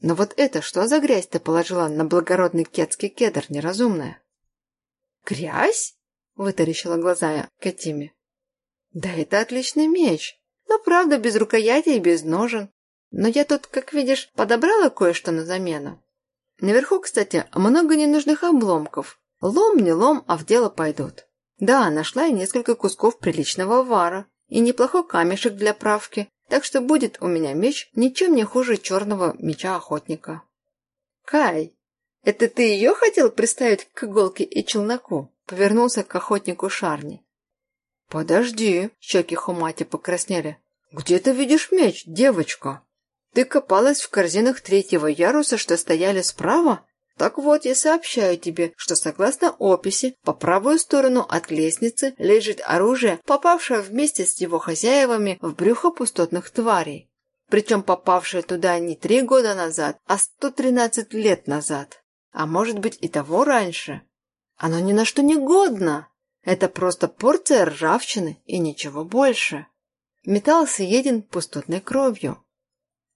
Но вот это что за грязь ты положила на благородный кетский кедр, неразумная? «Грязь?» – вытаращила глаза Катиме. «Да это отличный меч!» Но, правда, без рукояти и без ножен. Но я тут, как видишь, подобрала кое-что на замену. Наверху, кстати, много ненужных обломков. Лом не лом, а в дело пойдут. Да, нашла я несколько кусков приличного вара и неплохой камешек для правки, так что будет у меня меч ничем не хуже черного меча охотника. Кай, это ты ее хотел приставить к иголке и челноку? Повернулся к охотнику Шарни. «Подожди!» – щеки Хумати покраснели. «Где ты видишь меч, девочка? Ты копалась в корзинах третьего яруса, что стояли справа? Так вот, я сообщаю тебе, что согласно описи, по правую сторону от лестницы лежит оружие, попавшее вместе с его хозяевами в брюхо пустотных тварей. Причем попавшее туда не три года назад, а 113 лет назад. А может быть и того раньше. Оно ни на что не годно!» Это просто порция ржавчины и ничего больше. Металл съеден пустотной кровью.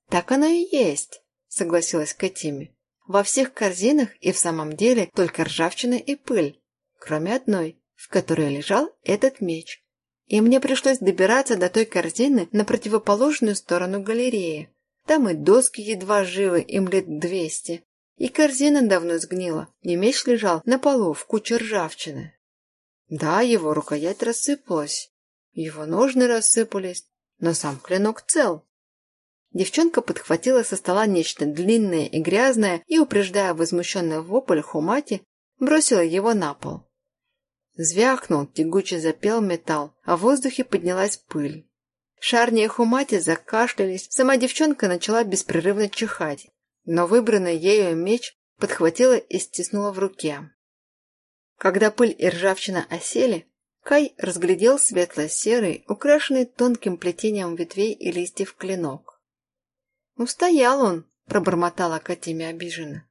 Так оно и есть, согласилась Катими. Во всех корзинах и в самом деле только ржавчина и пыль, кроме одной, в которой лежал этот меч. И мне пришлось добираться до той корзины на противоположную сторону галереи. Там и доски едва живы, им лет двести. И корзина давно сгнила, и меч лежал на полу в куче ржавчины. Да, его рукоять рассыпалась, его ножны рассыпались, но сам клинок цел. Девчонка подхватила со стола нечто длинное и грязное и, упреждая возмущенный вопль Хумати, бросила его на пол. Звякнул, тягуче запел металл, а в воздухе поднялась пыль. Шарни и Хумати закашлялись, сама девчонка начала беспрерывно чихать, но выбранный ею меч подхватила и стиснула в руке. Когда пыль и ржавчина осели, Кай разглядел светло-серый, украшенный тонким плетением ветвей и листьев клинок. «Устоял он!» – пробормотала Катиме обиженно.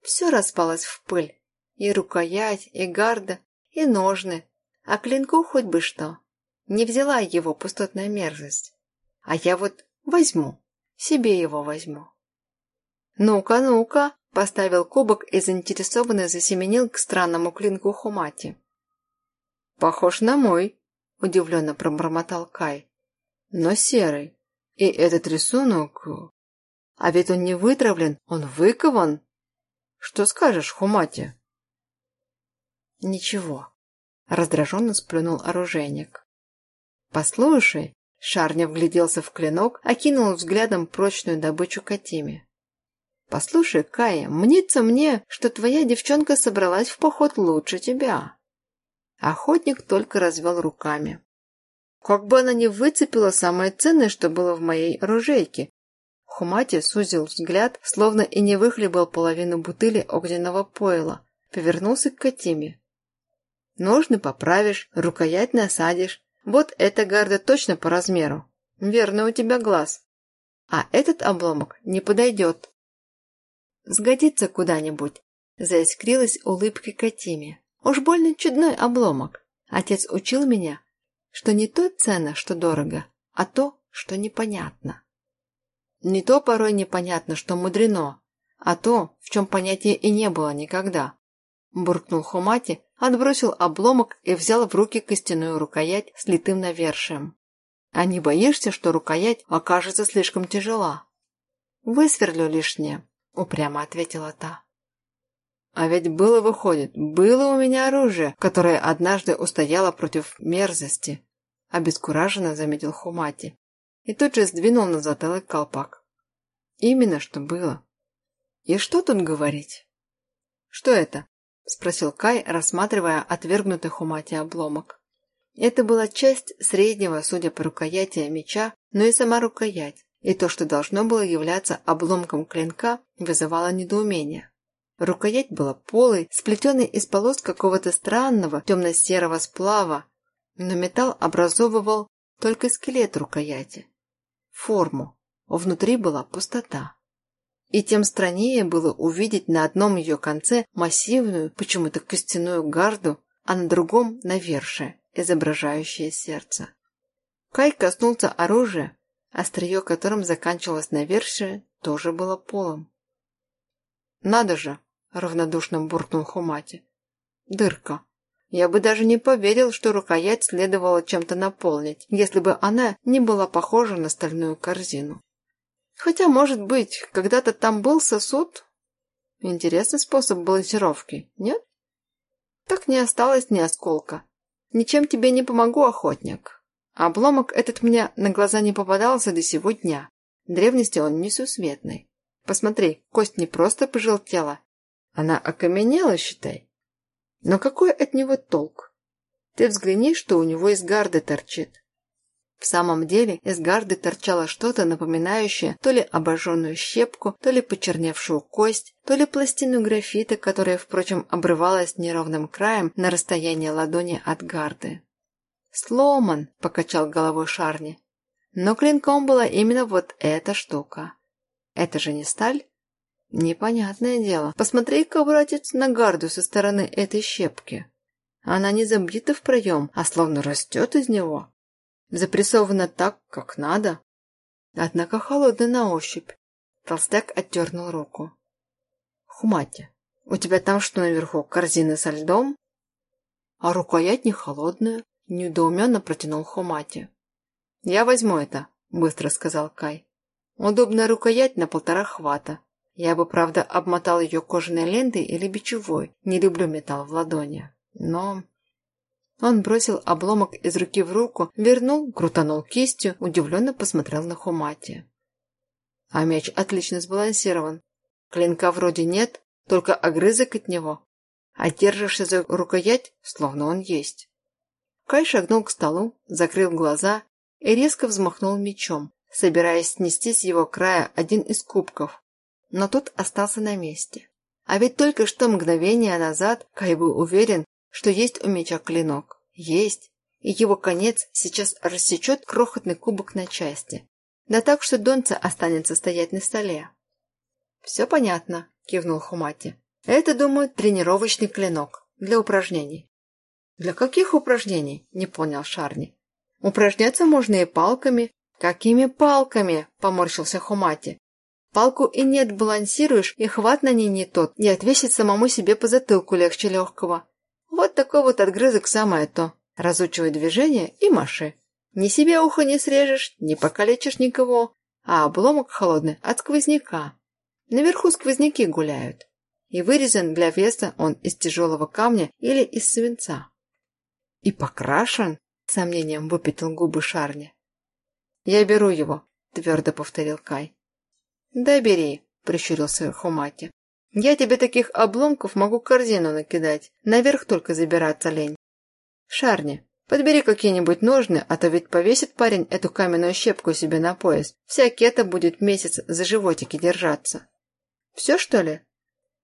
Все распалось в пыль. И рукоять, и гарда, и ножны. А клинку хоть бы что. Не взяла его пустотная мерзость. А я вот возьму, себе его возьму. «Ну-ка, ну-ка!» Поставил кубок и заинтересованно засеменил к странному клинку Хумати. «Похож на мой», — удивленно пробормотал Кай. «Но серый. И этот рисунок... А ведь он не вытравлен, он выкован. Что скажешь, Хумати?» «Ничего», — раздраженно сплюнул оружейник. «Послушай», — Шарня вгляделся в клинок, окинул взглядом прочную добычу Катиме. «Послушай, Кая, мнится мне, что твоя девчонка собралась в поход лучше тебя». Охотник только развел руками. «Как бы она не выцепила самое ценное, что было в моей оружейке!» Хумати сузил взгляд, словно и не выхлебал половину бутыли огненного пойла. Повернулся к Катиме. «Ножны поправишь, рукоять насадишь. Вот эта гарда точно по размеру. Верно у тебя глаз. А этот обломок не подойдет. Сгодится куда-нибудь. Заискрилась улыбкой Катиме. Уж больно чудной обломок. Отец учил меня, что не то ценно, что дорого, а то, что непонятно. Не то порой непонятно, что мудрено, а то, в чем понятия и не было никогда. Буркнул Хумати, отбросил обломок и взял в руки костяную рукоять с литым навершием. А не боишься, что рукоять окажется слишком тяжела? Высверлю лишнее, упрямо ответила та. А ведь было, выходит, было у меня оружие, которое однажды устояло против мерзости, обескураженно заметил Хумати и тут же сдвинул на затылок колпак. Именно что было. И что тут говорить? Что это? Спросил Кай, рассматривая отвергнутый Хумати обломок. Это была часть среднего, судя по рукояти меча, но и сама рукоять, и то, что должно было являться обломком клинка, вызывало недоумение. Рукоять была полой, сплетенной из полос какого-то странного темно-серого сплава, но металл образовывал только скелет рукояти форму. Внутри была пустота. И тем страннее было увидеть на одном ее конце массивную, почему-то костяную гарду, а на другом – навершие, изображающее сердце. Кай коснулся оружия, острие которым заканчивалось навершие, тоже было полом. «Надо же!» – равнодушно буркнул Хумати. «Дырка. Я бы даже не поверил, что рукоять следовало чем-то наполнить, если бы она не была похожа на стальную корзину. Хотя, может быть, когда-то там был сосуд? Интересный способ балансировки, нет? Так не осталось ни осколка. Ничем тебе не помогу, охотник. Обломок этот мне на глаза не попадался до сего дня. древности он несусветный. Посмотри, кость не просто пожелтела. Она окаменела, считай. Но какой от него толк? Ты взгляни, что у него из гарды торчит. В самом деле из гарды торчало что-то, напоминающее то ли обожженную щепку, то ли почерневшую кость, то ли пластину графита, которая, впрочем, обрывалась неровным краем на расстоянии ладони от гарды. «Сломан!» – покачал головой Шарни. Но клинком была именно вот эта штука. Это же не сталь? Непонятное дело. Посмотри-ка, братец, на гарду со стороны этой щепки. Она не забита в проем, а словно растет из него. Запрессована так, как надо. Однако холодная на ощупь. Толстяк оттернул руку. Хумати, у тебя там что наверху, корзина со льдом? А рукоять не холодная, недоуменно протянул Хумати. Я возьму это, быстро сказал Кай. Удобная рукоять на полтора хвата. Я бы, правда, обмотал ее кожаной лентой или бичевой. Не люблю металл в ладони. Но... Он бросил обломок из руки в руку, вернул, крутанул кистью, удивленно посмотрел на Хумати. А меч отлично сбалансирован. Клинка вроде нет, только огрызок от него. А держишься за рукоять, словно он есть. Кай шагнул к столу, закрыл глаза и резко взмахнул мечом, собираясь снести с его края один из кубков, но тут остался на месте. А ведь только что мгновение назад Кай был уверен, что есть у меча клинок. Есть. И его конец сейчас рассечет крохотный кубок на части. Да так, что донца останется стоять на столе. «Все понятно», – кивнул Хумати. «Это, думаю, тренировочный клинок для упражнений». «Для каких упражнений?» – не понял Шарни. «Упражняться можно и палками». «Какими палками?» – поморщился Хумати. Палку и не отбалансируешь, и хват на ней не тот, и отвесить самому себе по затылку легче легкого. Вот такой вот отгрызок самое то. Разучивай движение и маши. Ни себе ухо не срежешь, не покалечишь никого, а обломок холодный от сквозняка. Наверху сквозняки гуляют. И вырезан для веса он из тяжелого камня или из свинца. И покрашен, сомнением выпятил губы Шарни. «Я беру его», — твердо повторил Кай. «Да бери», – прищурился Хумати. «Я тебе таких обломков могу корзину накидать. Наверх только забираться лень. Шарни, подбери какие-нибудь ножны, а то ведь повесит парень эту каменную щепку себе на пояс. Вся кета будет месяц за животики держаться». «Все, что ли?»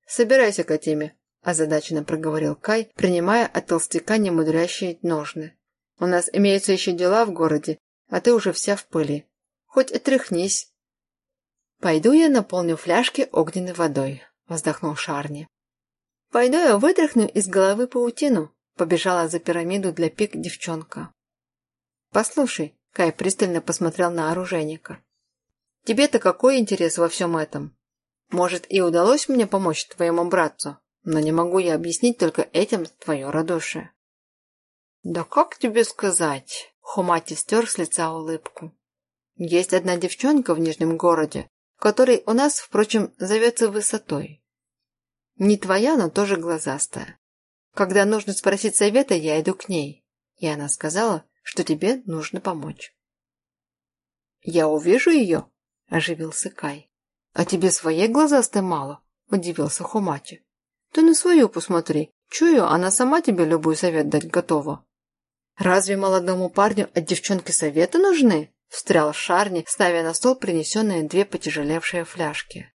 «Собирайся, Катиме», – озадаченно проговорил Кай, принимая от толстяка немудрящие ножны. «У нас имеются еще дела в городе, а ты уже вся в пыли. Хоть отряхнись». «Пойду я наполню фляжки огненной водой», – вздохнул Шарни. «Пойду я вытряхну из головы паутину», – побежала за пирамиду для пик девчонка. «Послушай», – Кай пристально посмотрел на оружейника. «Тебе-то какой интерес во всем этом?» Может, и удалось мне помочь твоему братцу, но не могу я объяснить только этим твое радушие. Да как тебе сказать? Хумати стер с лица улыбку. Есть одна девчонка в Нижнем городе, который у нас, впрочем, зовется Высотой. Не твоя, но тоже глазастая. Когда нужно спросить совета, я иду к ней. И она сказала, что тебе нужно помочь. «Я увижу ее?» – оживился Кай. «А тебе своей глазастой мало?» – удивился Хумачи. «Ты на свою посмотри. Чую, она сама тебе любой совет дать готова». «Разве молодому парню от девчонки советы нужны?» – встрял Шарни, ставя на стол принесенные две потяжелевшие фляжки.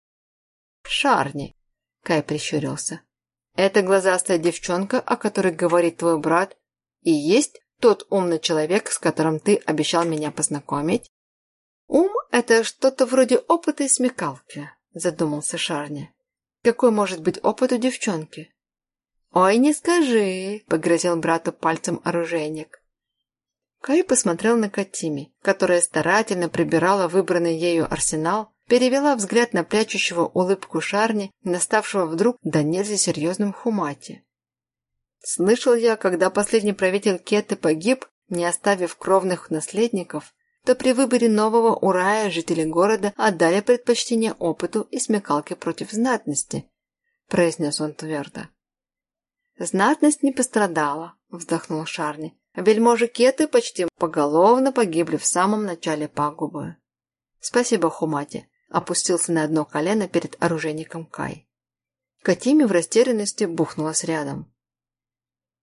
«Шарни!» – Кай прищурился. «Это глазастая девчонка, о которой говорит твой брат, и есть тот умный человек, с которым ты обещал меня познакомить?» «Ум – это что-то вроде опыта и смекалки», – задумался Шарни. «Какой может быть опыт у девчонки?» «Ой, не скажи!» – погрозил брату пальцем оружейник. Кай посмотрел на Катими, которая старательно прибирала выбранный ею арсенал, перевела взгляд на прячущего улыбку Шарни, наставшего вдруг до нельзя серьезным Хумати. Слышал я, когда последний правитель Кеты погиб, не оставив кровных наследников, то при выборе нового урая жители города отдали предпочтение опыту и смекалке против знатности, произнес он твердо. Знатность не пострадала, вздохнул Шарни. Вельможи Кеты почти поголовно погибли в самом начале пагубы. Спасибо, Хумати, опустился на одно колено перед оружейником Кай. Катими в растерянности бухнулась рядом.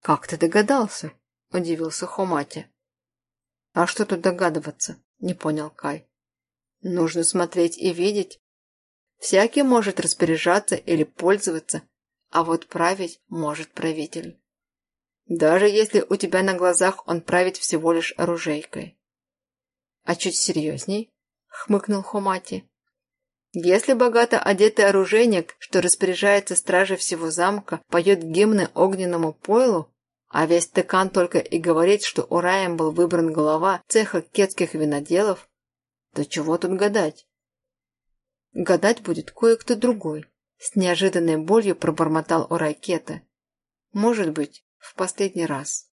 «Как ты догадался?» – удивился Хумати. «А что тут догадываться?» – не понял Кай. «Нужно смотреть и видеть. Всякий может распоряжаться или пользоваться, а вот править может правитель. Даже если у тебя на глазах он правит всего лишь оружейкой». «А чуть серьезней?» – хмыкнул Хумати. Если богато одетый оружейник, что распоряжается стражей всего замка, поет гимны огненному пойлу, а весь Текан только и говорит, что Ураем был выбран глава цеха кетских виноделов. То чего тут гадать? Гадать будет кое-кто другой. С неожиданной болью пробормотал Урай Кета. Может быть, в последний раз.